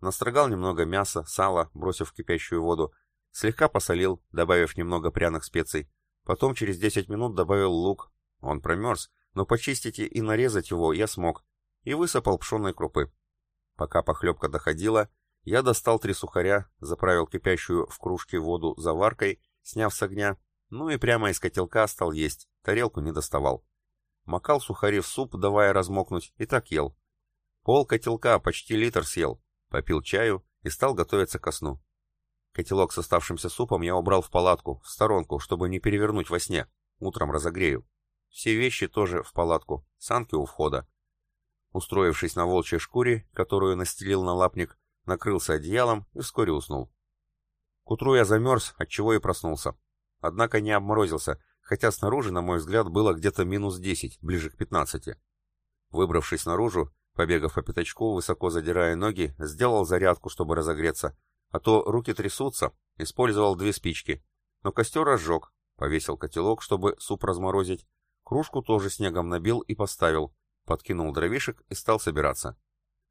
Настрогал немного мяса, сала, бросив в кипящую воду, слегка посолил, добавив немного пряных специй. Потом через десять минут добавил лук. Он промерз, но почистить и нарезать его я смог. И высыпал пшеной крупы. Пока похлебка доходила, я достал три сухаря, заправил кипящую в кружке воду заваркой, сняв с огня, ну и прямо из котелка стал есть, тарелку не доставал. Макал сухари в суп, давая размокнуть, и так ел. Пол котелка, почти литр съел, попил чаю и стал готовиться ко сну. Котелок с оставшимся супом я убрал в палатку, в сторонку, чтобы не перевернуть во сне. Утром разогрею. Все вещи тоже в палатку, санки у входа. Устроившись на волчьей шкуре, которую настелил на лапник, накрылся одеялом и вскоре уснул. К утру я замерз, отчего и проснулся. Однако не обморозился, хотя снаружи, на мой взгляд, было где-то минус 10, ближе к 15. Выбравшись наружу, побегав по пятачку, высоко задирая ноги, сделал зарядку, чтобы разогреться, а то руки трясутся, использовал две спички. Но костер разжег, повесил котелок, чтобы суп разморозить, кружку тоже снегом набил и поставил, подкинул дровишек и стал собираться.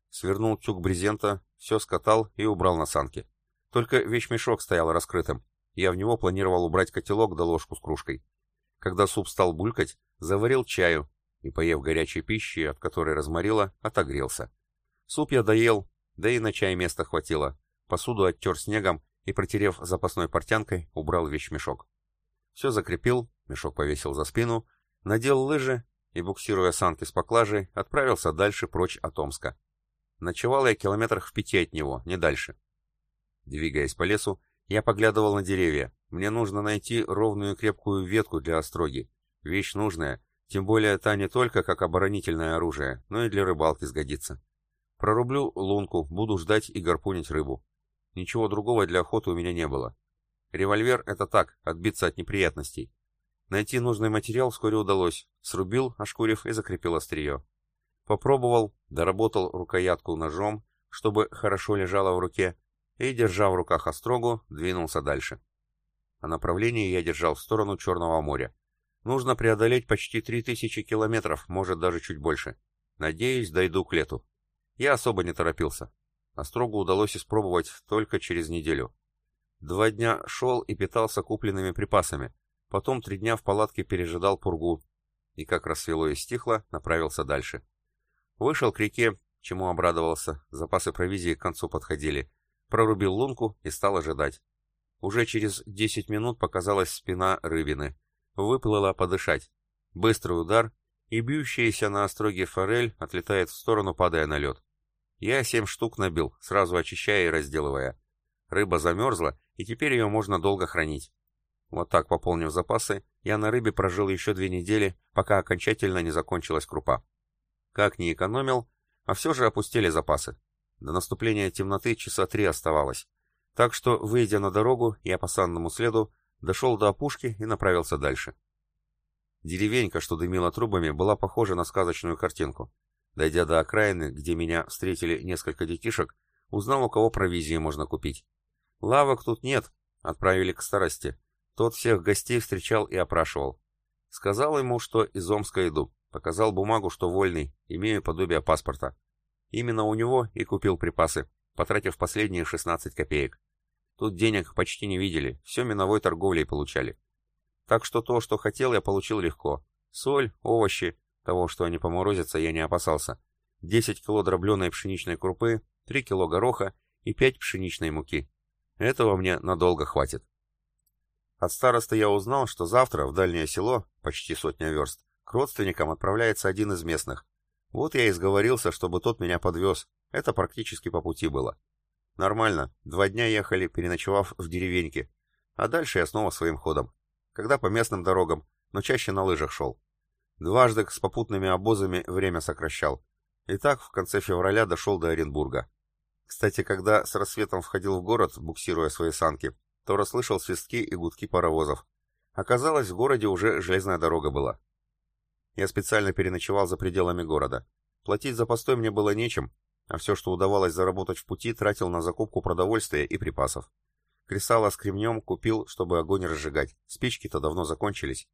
Свернул тюк брезента, все скатал и убрал на санки. Только вещмешок стоял раскрытым, я в него планировал убрать котелок да ложку с кружкой. Когда суп стал булькать, заварил чаю и, поев горячей пищи, от которой разморило, отогрелся. Суп я доел, да и на чай места хватило. Посуду оттер снегом и, протерев запасной портянкой, убрал вещмешок. Все закрепил, мешок повесил за спину, надел лыжи и, буксируя санки с поклажей, отправился дальше прочь от Омска. Ночевал я километрах в пяти от него, не дальше. Двигаясь по лесу, я поглядывал на деревья. Мне нужно найти ровную крепкую ветку для остроги. Вещь нужная, тем более та не только как оборонительное оружие, но и для рыбалки сгодится. Прорублю лунку, буду ждать и гарпунить рыбу. Ничего другого для охоты у меня не было. Револьвер — это так, отбиться от неприятностей. Найти нужный материал вскоре удалось. Срубил, ошкурив и закрепил острие. Попробовал, доработал рукоятку ножом, чтобы хорошо лежала в руке, и, держа в руках острогу, двинулся дальше. А направление я держал в сторону Черного моря. Нужно преодолеть почти три тысячи километров, может даже чуть больше. Надеюсь, дойду к лету. Я особо не торопился. Острогу удалось испробовать только через неделю. Два дня шел и питался купленными припасами, потом три дня в палатке пережидал пургу, и как рассвело и стихло, направился дальше. Вышел к реке, чему обрадовался, запасы провизии к концу подходили, прорубил лунку и стал ожидать. Уже через десять минут показалась спина рыбины. Выплыла подышать. Быстрый удар, и бьющаяся на остроге форель отлетает в сторону, падая на лед. Я семь штук набил, сразу очищая и разделывая. Рыба замерзла, и теперь ее можно долго хранить. Вот так, пополнив запасы, я на рыбе прожил еще две недели, пока окончательно не закончилась крупа. Как ни экономил, а все же опустили запасы. До наступления темноты часа три оставалось. Так что, выйдя на дорогу, я по санному следу дошел до опушки и направился дальше. Деревенька, что дымила трубами, была похожа на сказочную картинку. Дойдя до окраины, где меня встретили несколько детишек, узнал, у кого провизии можно купить. Лавок тут нет, отправили к старости. Тот всех гостей встречал и опрашивал. Сказал ему, что из Омска иду. Показал бумагу, что вольный, имею подобие паспорта. Именно у него и купил припасы, потратив последние 16 копеек. Тут денег почти не видели, все миновой торговлей получали. Так что то, что хотел, я получил легко. Соль, овощи, того, что они поморозятся, я не опасался. 10 кило дробленой пшеничной крупы, 3 кило гороха и 5 пшеничной муки. Этого мне надолго хватит. От староста я узнал, что завтра в дальнее село, почти сотня верст, к родственникам отправляется один из местных. Вот я и сговорился, чтобы тот меня подвез. Это практически по пути было. Нормально, два дня ехали, переночевав в деревеньке. А дальше я снова своим ходом. Когда по местным дорогам, но чаще на лыжах шел. Дважды с попутными обозами время сокращал. И так в конце февраля дошел до Оренбурга. Кстати, когда с рассветом входил в город, буксируя свои санки, то расслышал свистки и гудки паровозов. Оказалось, в городе уже железная дорога была. Я специально переночевал за пределами города. Платить за постой мне было нечем, а все, что удавалось заработать в пути, тратил на закупку продовольствия и припасов. Кресало с кремнем купил, чтобы огонь разжигать. Спички-то давно закончились.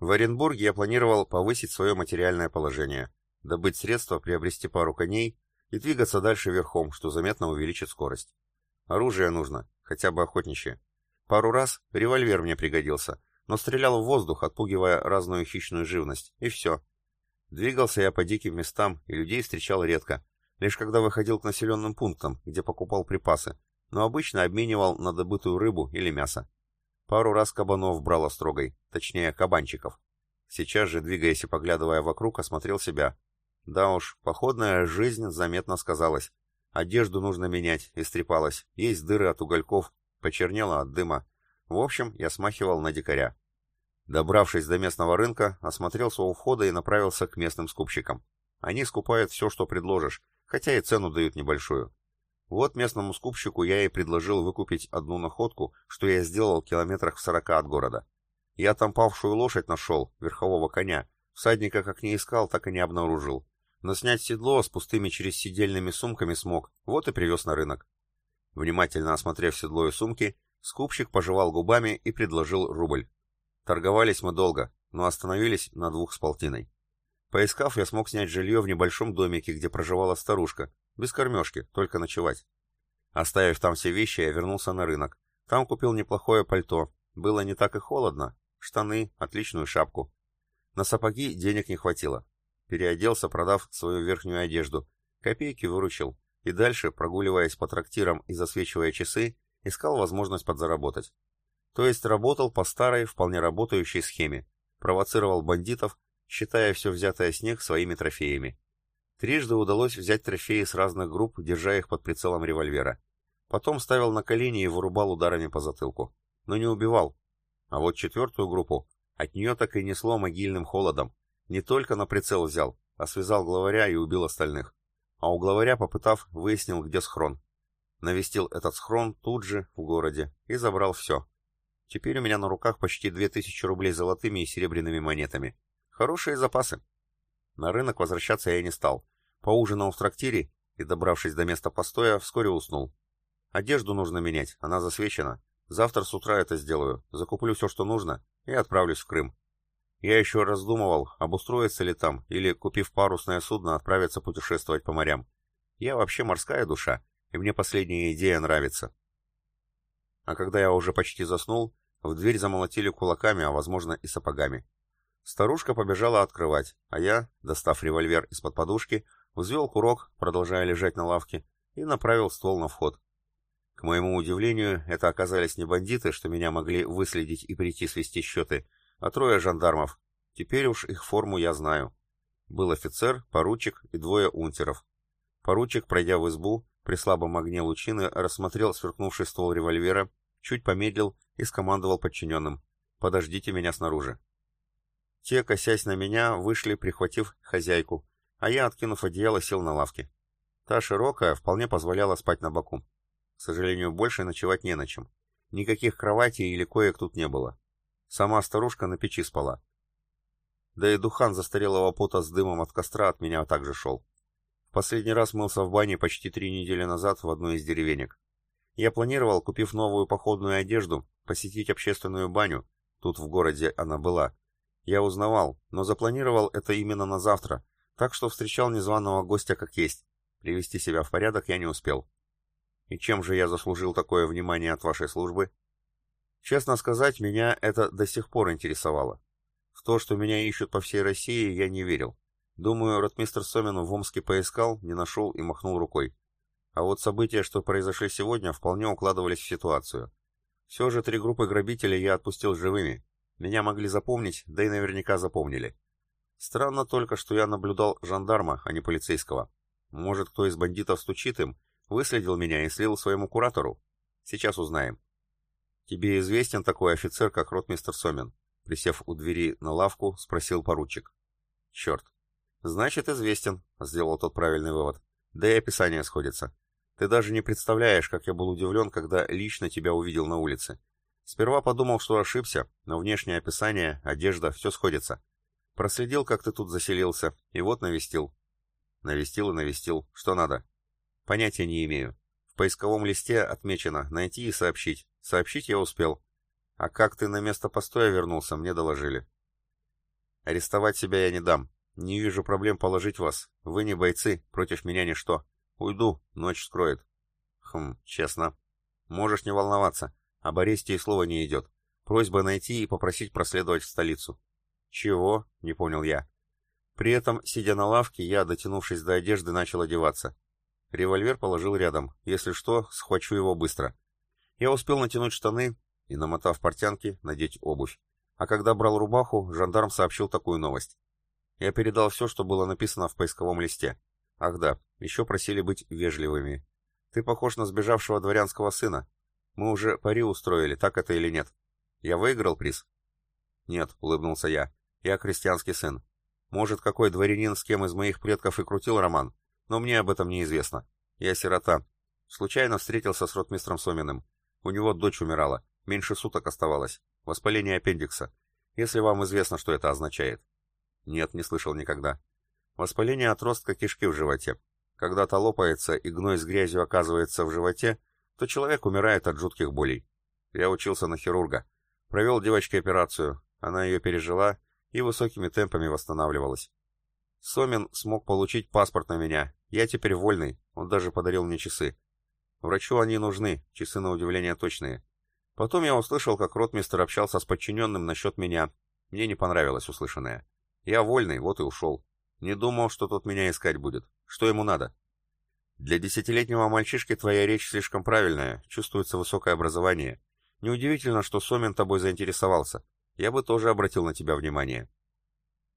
В Оренбурге я планировал повысить свое материальное положение, добыть средства, приобрести пару коней и двигаться дальше верхом, что заметно увеличит скорость. Оружие нужно, хотя бы охотничье. Пару раз револьвер мне пригодился, но стрелял в воздух, отпугивая разную хищную живность, и все. Двигался я по диким местам, и людей встречал редко, лишь когда выходил к населенным пунктам, где покупал припасы, но обычно обменивал на добытую рыбу или мясо. Пару раз кабанов брал строгой, точнее кабанчиков. Сейчас же, двигаясь и поглядывая вокруг, осмотрел себя. Да уж, походная жизнь заметно сказалась. Одежду нужно менять, истрепалась, есть дыры от угольков, почернела от дыма. В общем, я смахивал на дикаря. Добравшись до местного рынка, осмотрелся у входа и направился к местным скупщикам. Они скупают все, что предложишь, хотя и цену дают небольшую. Вот местному скупщику я и предложил выкупить одну находку, что я сделал километрах в сорока от города. Я там павшую лошадь нашел, верхового коня. Всадника как не искал, так и не обнаружил. Но снять седло с пустыми через сидельными сумками смог, вот и привез на рынок. Внимательно осмотрев седло и сумки, скупщик пожевал губами и предложил рубль. Торговались мы долго, но остановились на двух с полтиной. Поискав, я смог снять жилье в небольшом домике, где проживала старушка, без кормежки, только ночевать. Оставив там все вещи, я вернулся на рынок. Там купил неплохое пальто. Было не так и холодно. Штаны, отличную шапку. На сапоги денег не хватило. Переоделся, продав свою верхнюю одежду. Копейки выручил. И дальше, прогуливаясь по трактирам и засвечивая часы, искал возможность подзаработать. То есть работал по старой, вполне работающей схеме. Провоцировал бандитов, считая все взятое с них своими трофеями. Трижды удалось взять трофеи с разных групп, держа их под прицелом револьвера. Потом ставил на колени и вырубал ударами по затылку. Но не убивал. А вот четвертую группу, от нее так и несло могильным холодом. Не только на прицел взял, а связал главаря и убил остальных. А у главаря, попытав, выяснил, где схрон. Навестил этот схрон тут же, в городе, и забрал все. Теперь у меня на руках почти две тысячи рублей золотыми и серебряными монетами. Хорошие запасы. На рынок возвращаться я не стал. Поужинал в трактире и, добравшись до места постоя, вскоре уснул. Одежду нужно менять, она засвечена. Завтра с утра это сделаю, закуплю все, что нужно, и отправлюсь в Крым. Я еще раздумывал, обустроиться ли там, или, купив парусное судно, отправиться путешествовать по морям. Я вообще морская душа, и мне последняя идея нравится. А когда я уже почти заснул, в дверь замолотили кулаками, а возможно и сапогами. Старушка побежала открывать, а я, достав револьвер из-под подушки, взвел курок, продолжая лежать на лавке, и направил ствол на вход. К моему удивлению, это оказались не бандиты, что меня могли выследить и прийти свести счеты, а трое жандармов. Теперь уж их форму я знаю. Был офицер, поручик и двое унтеров. Поручик, пройдя в избу, при слабом огне лучины рассмотрел сверкнувший ствол револьвера, чуть помедлил и скомандовал подчиненным. «Подождите меня снаружи». Те, косясь на меня, вышли, прихватив хозяйку, а я, откинув одеяло, сел на лавке. Та широкая вполне позволяла спать на боку. К сожалению, больше ночевать не на чем. Никаких кроватей или коек тут не было. Сама старушка на печи спала. Да и духан застарелого пота с дымом от костра от меня также шел. В последний раз мылся в бане почти три недели назад в одной из деревенек. Я планировал, купив новую походную одежду, посетить общественную баню. Тут в городе она была, я узнавал, но запланировал это именно на завтра, так что встречал незваного гостя как есть. Привести себя в порядок я не успел. И чем же я заслужил такое внимание от вашей службы? Честно сказать, меня это до сих пор интересовало. В то, что меня ищут по всей России, я не верил. Думаю, ротмистр Сомин в Омске поискал, не нашел и махнул рукой. А вот события, что произошли сегодня, вполне укладывались в ситуацию. Все же три группы грабителей я отпустил живыми, меня могли запомнить, да и наверняка запомнили. Странно только, что я наблюдал жандарма, а не полицейского. Может, кто из бандитов стучит им, выследил меня и слил своему куратору? Сейчас узнаем. Тебе известен такой офицер, как ротмистер Сомин? Присев у двери на лавку, спросил поручик. Черт. Значит, известен, сделал тот правильный вывод. Да и описание сходится. Ты даже не представляешь, как я был удивлен, когда лично тебя увидел на улице. Сперва подумал, что ошибся, но внешнее описание, одежда, все сходится. Проследил, как ты тут заселился, и вот навестил. Навестил и навестил. Что надо? Понятия не имею. В поисковом листе отмечено «найти и сообщить». Сообщить я успел. А как ты на место постоя вернулся, мне доложили. Арестовать себя я не дам. Не вижу проблем положить вас. Вы не бойцы, против меня ничто. Уйду, ночь скроет. Хм, честно. Можешь не волноваться. Об аресте и слова не идет. Просьба найти и попросить проследовать в столицу. Чего? Не понял я. При этом, сидя на лавке, я, дотянувшись до одежды, начал одеваться. Револьвер положил рядом. Если что, схвачу его быстро. Я успел натянуть штаны и, намотав портянки, надеть обувь. А когда брал рубаху, жандарм сообщил такую новость. Я передал все, что было написано в поисковом листе. Ах да, еще просили быть вежливыми. Ты похож на сбежавшего дворянского сына. Мы уже пари устроили, так это или нет? Я выиграл приз? Нет, улыбнулся я. Я крестьянский сын. Может, какой дворянин с кем из моих предков и крутил роман, но мне об этом неизвестно. Я сирота. Случайно встретился с ротмистром Соминым. У него дочь умирала. Меньше суток оставалось. Воспаление аппендикса. Если вам известно, что это означает. Нет, не слышал никогда. Воспаление отростка кишки в животе. Когда-то лопается, и гной с грязью оказывается в животе, то человек умирает от жутких болей. Я учился на хирурга. Провел девочке операцию, она ее пережила и высокими темпами восстанавливалась. Сомин смог получить паспорт на меня. Я теперь вольный, он даже подарил мне часы. Врачу они нужны, часы на удивление точные. Потом я услышал, как ротмистер общался с подчиненным насчет меня. Мне не понравилось услышанное. Я вольный, вот и ушел. Не думал, что тот меня искать будет. Что ему надо? Для десятилетнего мальчишки твоя речь слишком правильная, чувствуется высокое образование. Неудивительно, что Сомин тобой заинтересовался. Я бы тоже обратил на тебя внимание.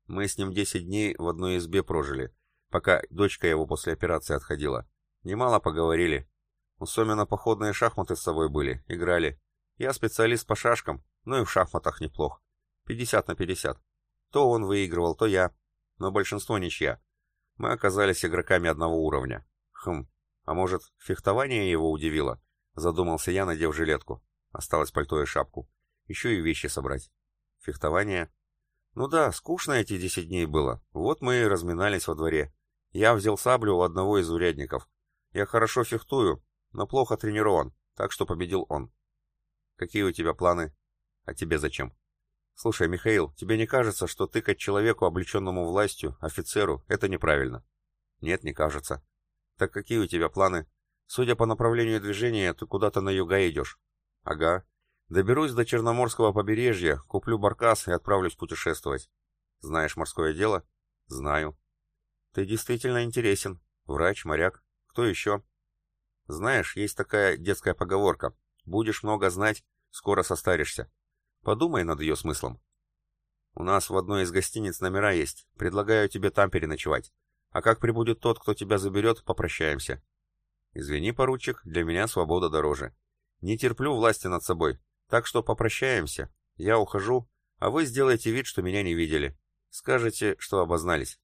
Мы с ним десять дней в одной избе прожили, пока дочка его после операции отходила. Немало поговорили. У Сомина походные шахматы с собой были, играли. Я специалист по шашкам, но и в шахматах неплох. Пятьдесят на пятьдесят. То он выигрывал, то я. Но большинство ничья. Мы оказались игроками одного уровня. Хм, а может, фехтование его удивило? Задумался я, надев жилетку. Осталось пальто и шапку. еще и вещи собрать. Фехтование? Ну да, скучно эти десять дней было. Вот мы и разминались во дворе. Я взял саблю у одного из урядников. Я хорошо фехтую, но плохо тренирован, так что победил он. Какие у тебя планы? А тебе зачем? Слушай, Михаил, тебе не кажется, что тыкать человеку, облеченному властью, офицеру, это неправильно? Нет, не кажется. Так какие у тебя планы? Судя по направлению движения, ты куда-то на юга идешь. Ага. Доберусь до Черноморского побережья, куплю баркас и отправлюсь путешествовать. Знаешь морское дело? Знаю. Ты действительно интересен. Врач, моряк. Кто еще? Знаешь, есть такая детская поговорка. Будешь много знать, скоро состаришься. Подумай над ее смыслом. У нас в одной из гостиниц номера есть. Предлагаю тебе там переночевать. А как прибудет тот, кто тебя заберет, попрощаемся. Извини, поручик, для меня свобода дороже. Не терплю власти над собой, так что попрощаемся. Я ухожу, а вы сделайте вид, что меня не видели. Скажете, что обознались.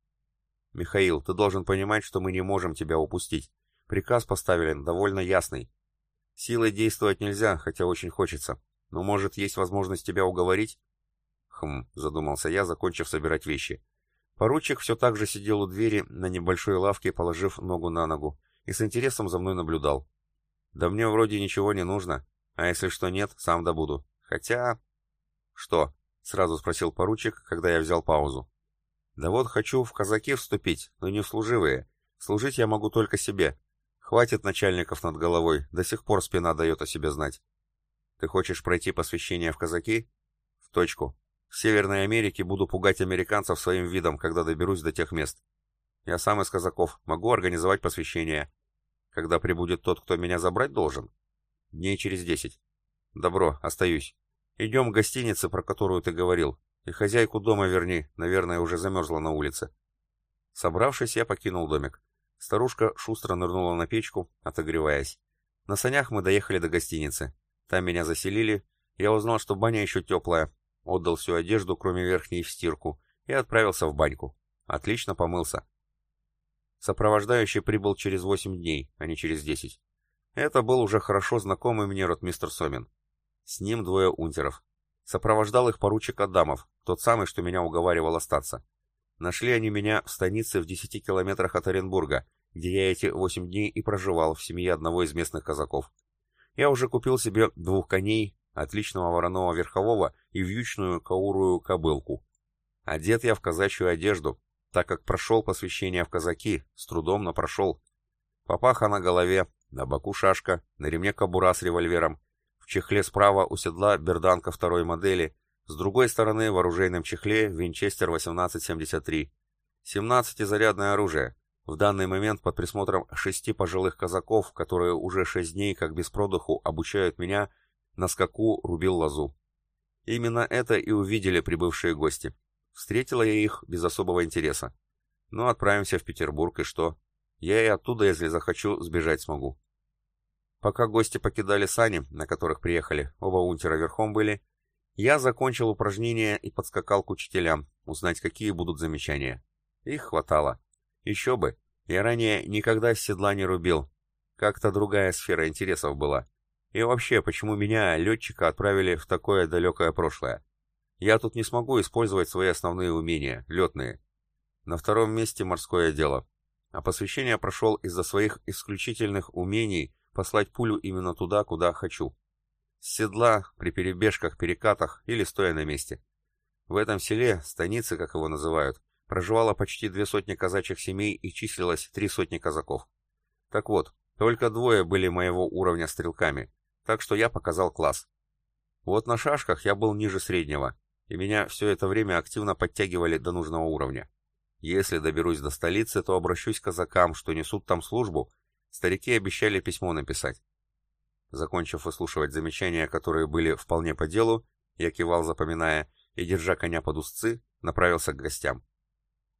Михаил, ты должен понимать, что мы не можем тебя упустить. Приказ поставлен довольно ясный. Силой действовать нельзя, хотя очень хочется. Но может есть возможность тебя уговорить? Хм, задумался я, закончив собирать вещи. Поручик все так же сидел у двери на небольшой лавке, положив ногу на ногу, и с интересом за мной наблюдал. Да мне вроде ничего не нужно, а если что нет, сам добуду. Хотя... Что? Сразу спросил поручик, когда я взял паузу. Да вот хочу в казаки вступить, но не в служивые. Служить я могу только себе. Хватит начальников над головой, до сих пор спина дает о себе знать. Ты хочешь пройти посвящение в казаки? В точку. В Северной Америке буду пугать американцев своим видом, когда доберусь до тех мест. Я сам из казаков, могу организовать посвящение. Когда прибудет тот, кто меня забрать должен? Дней через десять. Добро, остаюсь. Идем к гостинице, про которую ты говорил. И хозяйку дома верни, наверное, уже замерзла на улице. Собравшись, я покинул домик. Старушка шустро нырнула на печку, отогреваясь. На санях мы доехали до гостиницы. Там меня заселили. Я узнал, что баня еще теплая, Отдал всю одежду, кроме верхней, в стирку, и отправился в баньку. Отлично помылся. Сопровождающий прибыл через восемь дней, а не через десять. Это был уже хорошо знакомый мне ротмистр Сомин. С ним двое унтеров. Сопровождал их поручик Адамов, тот самый, что меня уговаривал остаться. Нашли они меня в станице в десяти километрах от Оренбурга, где я эти восемь дней и проживал в семье одного из местных казаков. Я уже купил себе двух коней, отличного вороного верхового и вьючную каурую кобылку. Одет я в казачью одежду, так как прошел посвящение в казаки, с трудом, но прошел. Папаха на голове, на боку шашка, на ремне кобура с револьвером, в чехле справа у седла берданка второй модели, с другой стороны в оружейном чехле Винчестер 1873. 17-зарядное оружие, в данный момент под присмотром шести пожилых казаков, которые уже шесть дней как без продыху обучают меня на скаку рубил лозу. Именно это и увидели прибывшие гости. Встретила я их без особого интереса. Ну, отправимся в Петербург, и что? Я и оттуда, если захочу, сбежать смогу. Пока гости покидали сани, на которых приехали, оба унтера верхом были, я закончил упражнения и подскакал к учителям, узнать, какие будут замечания. Их хватало. Еще бы, я ранее никогда с седла не рубил. Как-то другая сфера интересов была. И вообще, почему меня, летчика, отправили в такое далекое прошлое? Я тут не смогу использовать свои основные умения, летные. На втором месте морское дело. А посвящение прошел из-за своих исключительных умений послать пулю именно туда, куда хочу. С седла, при перебежках, перекатах или стоя на месте. В этом селе, станице, как его называют, проживало почти две сотни казачьих семей и числилось три сотни казаков. Так вот, только двое были моего уровня стрелками, так что я показал класс. Вот на шашках я был ниже среднего, и меня все это время активно подтягивали до нужного уровня. Если доберусь до столицы, то обращусь к казакам, что несут там службу. Старики обещали письмо написать. Закончив выслушивать замечания, которые были вполне по делу, я кивал, запоминая, и, держа коня под узцы, направился к гостям.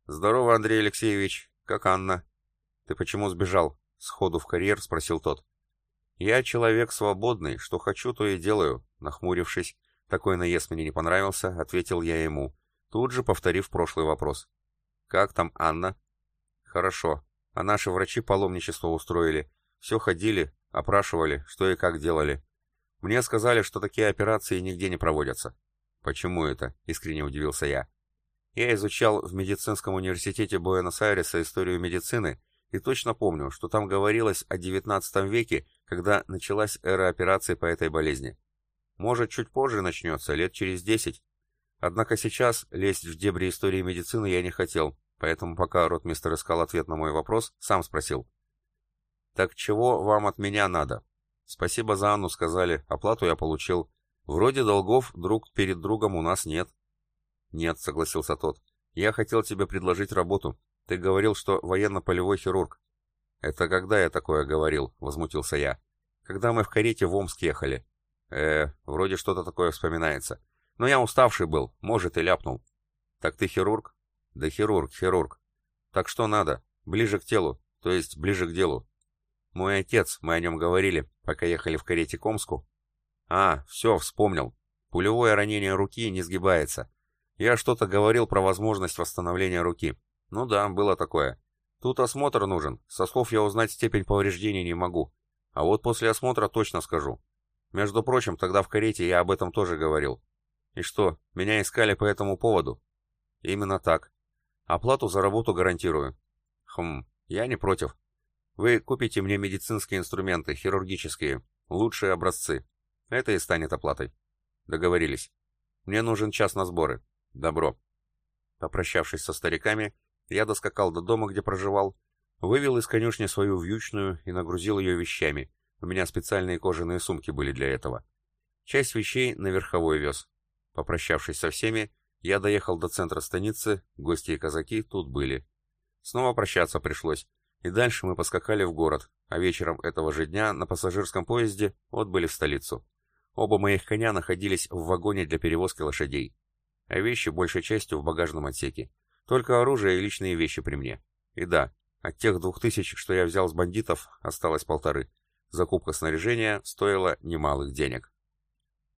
«Здорово, Андрей Алексеевич. Как Анна?» «Ты почему сбежал?» — сходу в карьер спросил тот. «Я человек свободный, что хочу, то и делаю», — нахмурившись. Такой наезд мне не понравился, ответил я ему, тут же повторив прошлый вопрос. «Как там Анна?» «Хорошо. А наши врачи паломничество устроили. Все ходили, опрашивали, что и как делали. Мне сказали, что такие операции нигде не проводятся. Почему это? Искренне удивился я. Я изучал в медицинском университете Буэнос-Айреса историю медицины и точно помню, что там говорилось о XIX веке, когда началась эра операций по этой болезни. Может, чуть позже начнется, лет через десять. Однако сейчас лезть в дебри истории медицины я не хотел, поэтому пока ротмистер искал ответ на мой вопрос, сам спросил. «Так чего вам от меня надо?» «Спасибо за Анну, сказали, оплату я получил. Вроде долгов друг перед другом у нас нет». «Нет», — согласился тот. «Я хотел тебе предложить работу. Ты говорил, что военно-полевой хирург». «Это когда я такое говорил?» — возмутился я. «Когда мы в карете в Омск ехали». «Э, вроде что-то такое вспоминается. Но я уставший был, может, и ляпнул». «Так ты хирург?» «Да хирург, хирург. Так что надо? Ближе к телу, то есть ближе к делу». «Мой отец, мы о нем говорили, пока ехали в карете к Омску». «А, все, вспомнил. Пулевое ранение руки не сгибается. Я что-то говорил про возможность восстановления руки. Ну да, было такое. Тут осмотр нужен. Со слов я узнать степень повреждений не могу. А вот после осмотра точно скажу. Между прочим, тогда в карете я об этом тоже говорил. И что, меня искали по этому поводу? Именно так. Оплату за работу гарантирую. Хм, я не против. Вы купите мне медицинские инструменты, хирургические, лучшие образцы. Это и станет оплатой. Договорились. Мне нужен час на сборы. Добро. Попрощавшись со стариками, я доскакал до дома, где проживал, вывел из конюшни свою вьючную и нагрузил ее вещами. У меня специальные кожаные сумки были для этого. Часть вещей на верховой вез. Попрощавшись со всеми, я доехал до центра станицы, гости и казаки тут были. Снова прощаться пришлось, и дальше мы поскакали в город, а вечером этого же дня на пассажирском поезде отбыли в столицу. Оба моих коня находились в вагоне для перевозки лошадей, а вещи большей частью в багажном отсеке. Только оружие и личные вещи при мне. И да, от тех двух тысяч, что я взял с бандитов, осталось полторы. Закупка снаряжения стоила немалых денег.